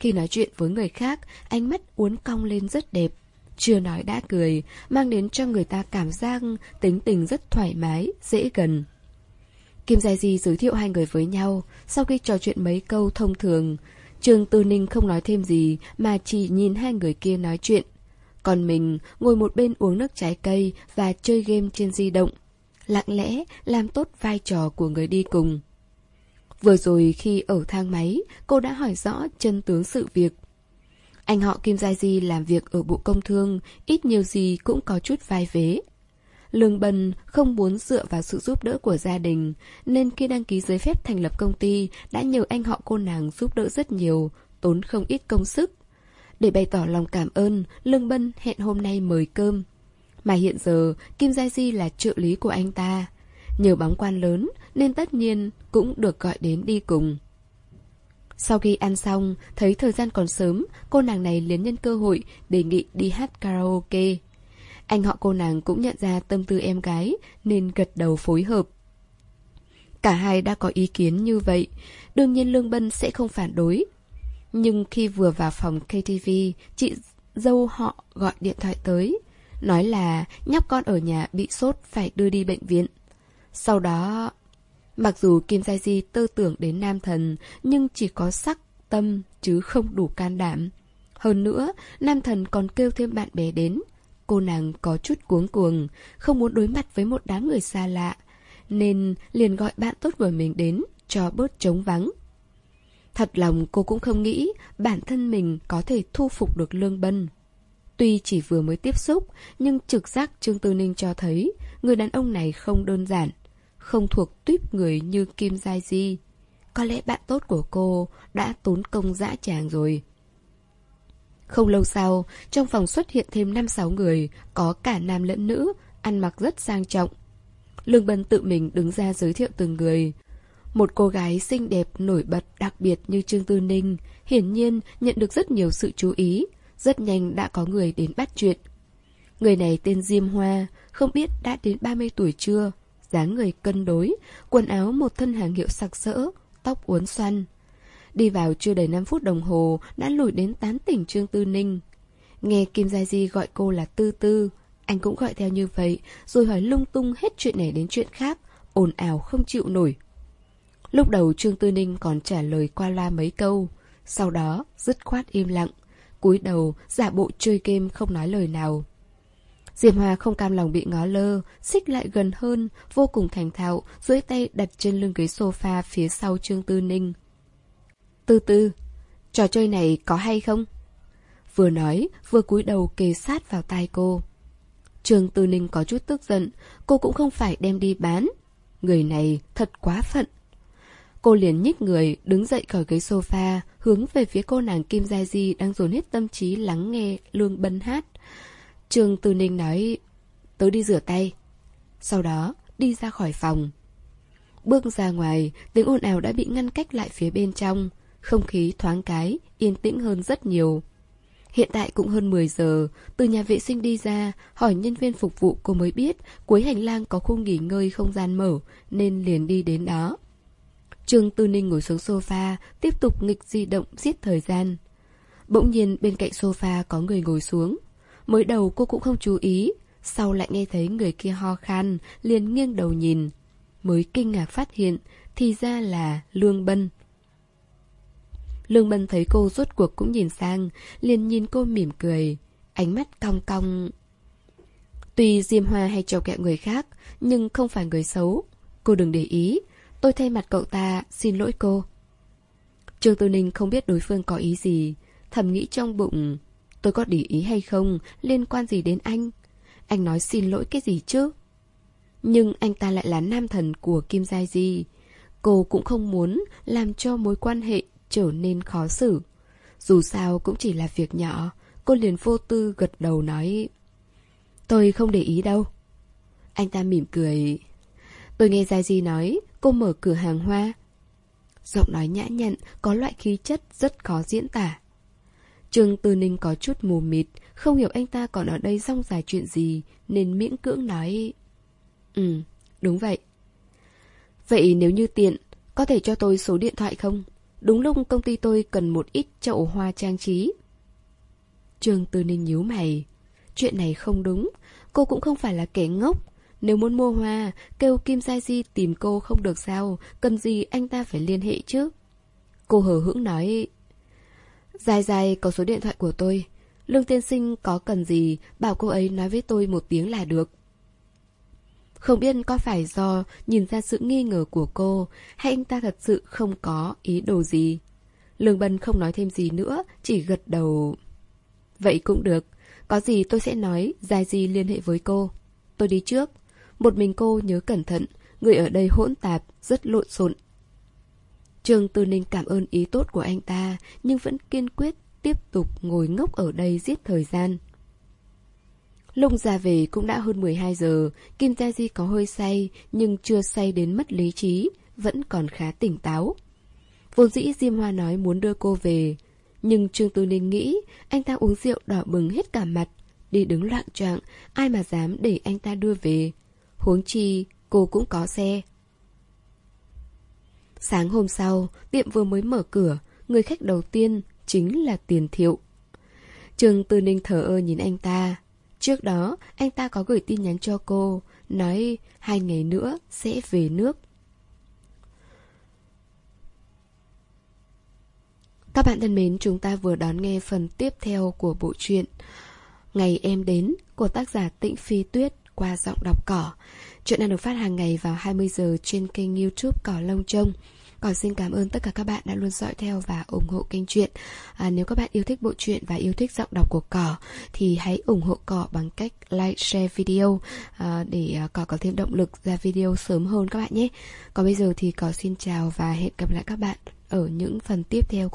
Khi nói chuyện với người khác, ánh mắt uốn cong lên rất đẹp. Chưa nói đã cười, mang đến cho người ta cảm giác tính tình rất thoải mái, dễ gần. Kim giai Di giới thiệu hai người với nhau, sau khi trò chuyện mấy câu thông thường, Trường Tư Ninh không nói thêm gì mà chỉ nhìn hai người kia nói chuyện. Còn mình ngồi một bên uống nước trái cây và chơi game trên di động. Lặng lẽ làm tốt vai trò của người đi cùng. Vừa rồi khi ở thang máy, cô đã hỏi rõ chân tướng sự việc. Anh họ Kim Gia Di làm việc ở Bộ Công Thương, ít nhiều gì cũng có chút vai vế. Lương Bân không muốn dựa vào sự giúp đỡ của gia đình, nên khi đăng ký giấy phép thành lập công ty đã nhờ anh họ cô nàng giúp đỡ rất nhiều, tốn không ít công sức. Để bày tỏ lòng cảm ơn, Lương Bân hẹn hôm nay mời cơm. Mà hiện giờ, Kim Gia Di là trợ lý của anh ta. Nhờ bóng quan lớn, nên tất nhiên cũng được gọi đến đi cùng. Sau khi ăn xong, thấy thời gian còn sớm, cô nàng này liền nhân cơ hội đề nghị đi hát karaoke. Anh họ cô nàng cũng nhận ra tâm tư em gái nên gật đầu phối hợp. Cả hai đã có ý kiến như vậy, đương nhiên Lương Bân sẽ không phản đối. Nhưng khi vừa vào phòng KTV, chị dâu họ gọi điện thoại tới, nói là nhóc con ở nhà bị sốt phải đưa đi bệnh viện. Sau đó, mặc dù Kim Gia Di tư tưởng đến nam thần, nhưng chỉ có sắc, tâm chứ không đủ can đảm. Hơn nữa, nam thần còn kêu thêm bạn bè đến, Cô nàng có chút cuống cuồng, không muốn đối mặt với một đám người xa lạ, nên liền gọi bạn tốt của mình đến, cho bớt trống vắng. Thật lòng cô cũng không nghĩ bản thân mình có thể thu phục được Lương Bân. Tuy chỉ vừa mới tiếp xúc, nhưng trực giác Trương Tư Ninh cho thấy người đàn ông này không đơn giản, không thuộc tuyếp người như Kim Giai Di. Có lẽ bạn tốt của cô đã tốn công dã tràng rồi. Không lâu sau, trong phòng xuất hiện thêm 5-6 người, có cả nam lẫn nữ, ăn mặc rất sang trọng. Lương Bân tự mình đứng ra giới thiệu từng người. Một cô gái xinh đẹp nổi bật đặc biệt như Trương Tư Ninh, hiển nhiên nhận được rất nhiều sự chú ý, rất nhanh đã có người đến bắt chuyện. Người này tên Diêm Hoa, không biết đã đến 30 tuổi chưa, dáng người cân đối, quần áo một thân hàng hiệu sặc sỡ, tóc uốn xoăn. Đi vào chưa đầy 5 phút đồng hồ đã lùi đến tán tỉnh Trương Tư Ninh. Nghe Kim Gia Di gọi cô là Tư Tư, anh cũng gọi theo như vậy, rồi hỏi lung tung hết chuyện này đến chuyện khác, ồn ào không chịu nổi. Lúc đầu Trương Tư Ninh còn trả lời qua loa mấy câu, sau đó dứt khoát im lặng, cúi đầu giả bộ chơi game không nói lời nào. Diệp Hòa không cam lòng bị ngó lơ, xích lại gần hơn, vô cùng thành thạo, duỗi tay đặt trên lưng ghế sofa phía sau Trương Tư Ninh. Tư tư, trò chơi này có hay không? Vừa nói, vừa cúi đầu kề sát vào tai cô. Trương Tư Ninh có chút tức giận, cô cũng không phải đem đi bán. Người này thật quá phận. Cô liền nhích người, đứng dậy khỏi ghế sofa, hướng về phía cô nàng Kim Gia Di đang dồn hết tâm trí lắng nghe Lương Bân hát. Trương Tư Ninh nói, tớ đi rửa tay. Sau đó, đi ra khỏi phòng. Bước ra ngoài, tiếng ồn ào đã bị ngăn cách lại phía bên trong. Không khí thoáng cái, yên tĩnh hơn rất nhiều. Hiện tại cũng hơn 10 giờ, từ nhà vệ sinh đi ra, hỏi nhân viên phục vụ cô mới biết cuối hành lang có khu nghỉ ngơi không gian mở, nên liền đi đến đó. Trương Tư Ninh ngồi xuống sofa, tiếp tục nghịch di động giết thời gian. Bỗng nhiên bên cạnh sofa có người ngồi xuống. Mới đầu cô cũng không chú ý, sau lại nghe thấy người kia ho khan, liền nghiêng đầu nhìn. Mới kinh ngạc phát hiện, thì ra là Lương Bân. Lương Bân thấy cô rốt cuộc cũng nhìn sang, liền nhìn cô mỉm cười, ánh mắt cong cong. Tuy Diêm Hoa hay chọc kẹo người khác, nhưng không phải người xấu. Cô đừng để ý, tôi thay mặt cậu ta xin lỗi cô. Trương Tư Ninh không biết đối phương có ý gì, thầm nghĩ trong bụng, tôi có để ý hay không, liên quan gì đến anh? Anh nói xin lỗi cái gì chứ? Nhưng anh ta lại là nam thần của Kim Giai Di. Cô cũng không muốn làm cho mối quan hệ trở nên khó xử. Dù sao cũng chỉ là việc nhỏ, cô liền vô tư gật đầu nói Tôi không để ý đâu. Anh ta mỉm cười. Tôi nghe Giai Di nói cô mở cửa hàng hoa. Giọng nói nhã nhặn, có loại khí chất rất khó diễn tả. Trương Tư Ninh có chút mù mịt, không hiểu anh ta còn ở đây rong dài chuyện gì, nên miễn cưỡng nói Ừ, đúng vậy. Vậy nếu như tiện, có thể cho tôi số điện thoại không? Đúng lúc công ty tôi cần một ít chậu hoa trang trí. Trương Tư Ninh nhíu mày. Chuyện này không đúng, cô cũng không phải là kẻ ngốc. Nếu muốn mua hoa, kêu Kim sai Di tìm cô không được sao, cần gì anh ta phải liên hệ chứ. Cô hờ hững nói, Dài dài có số điện thoại của tôi, Lương tiên sinh có cần gì, bảo cô ấy nói với tôi một tiếng là được. Không biết có phải do nhìn ra sự nghi ngờ của cô hay anh ta thật sự không có ý đồ gì. Lương Bân không nói thêm gì nữa, chỉ gật đầu. Vậy cũng được, có gì tôi sẽ nói, dài gì liên hệ với cô. Tôi đi trước. Một mình cô nhớ cẩn thận, người ở đây hỗn tạp, rất lộn xộn. Trương Tư Ninh cảm ơn ý tốt của anh ta, nhưng vẫn kiên quyết tiếp tục ngồi ngốc ở đây giết thời gian. Lung ra về cũng đã hơn 12 giờ, Kim Tae Ji có hơi say, nhưng chưa say đến mất lý trí, vẫn còn khá tỉnh táo. Vốn dĩ Diêm Hoa nói muốn đưa cô về, nhưng Trương Tư Ninh nghĩ anh ta uống rượu đỏ bừng hết cả mặt, đi đứng loạn trạng, ai mà dám để anh ta đưa về. Huống chi, cô cũng có xe. Sáng hôm sau, tiệm vừa mới mở cửa, người khách đầu tiên chính là Tiền Thiệu. Trương Tư Ninh thở ơ nhìn anh ta, Trước đó, anh ta có gửi tin nhắn cho cô, nói hai ngày nữa sẽ về nước. Các bạn thân mến, chúng ta vừa đón nghe phần tiếp theo của bộ truyện Ngày em đến của tác giả Tĩnh Phi Tuyết qua giọng đọc cỏ. Chuyện đang được phát hàng ngày vào 20 giờ trên kênh youtube Cỏ Lông Trông. Còn xin cảm ơn tất cả các bạn đã luôn dõi theo và ủng hộ kênh truyện. À, nếu các bạn yêu thích bộ truyện và yêu thích giọng đọc của Cỏ thì hãy ủng hộ Cỏ bằng cách like, share video à, để à, Cỏ có thêm động lực ra video sớm hơn các bạn nhé. Còn bây giờ thì Cỏ xin chào và hẹn gặp lại các bạn ở những phần tiếp theo của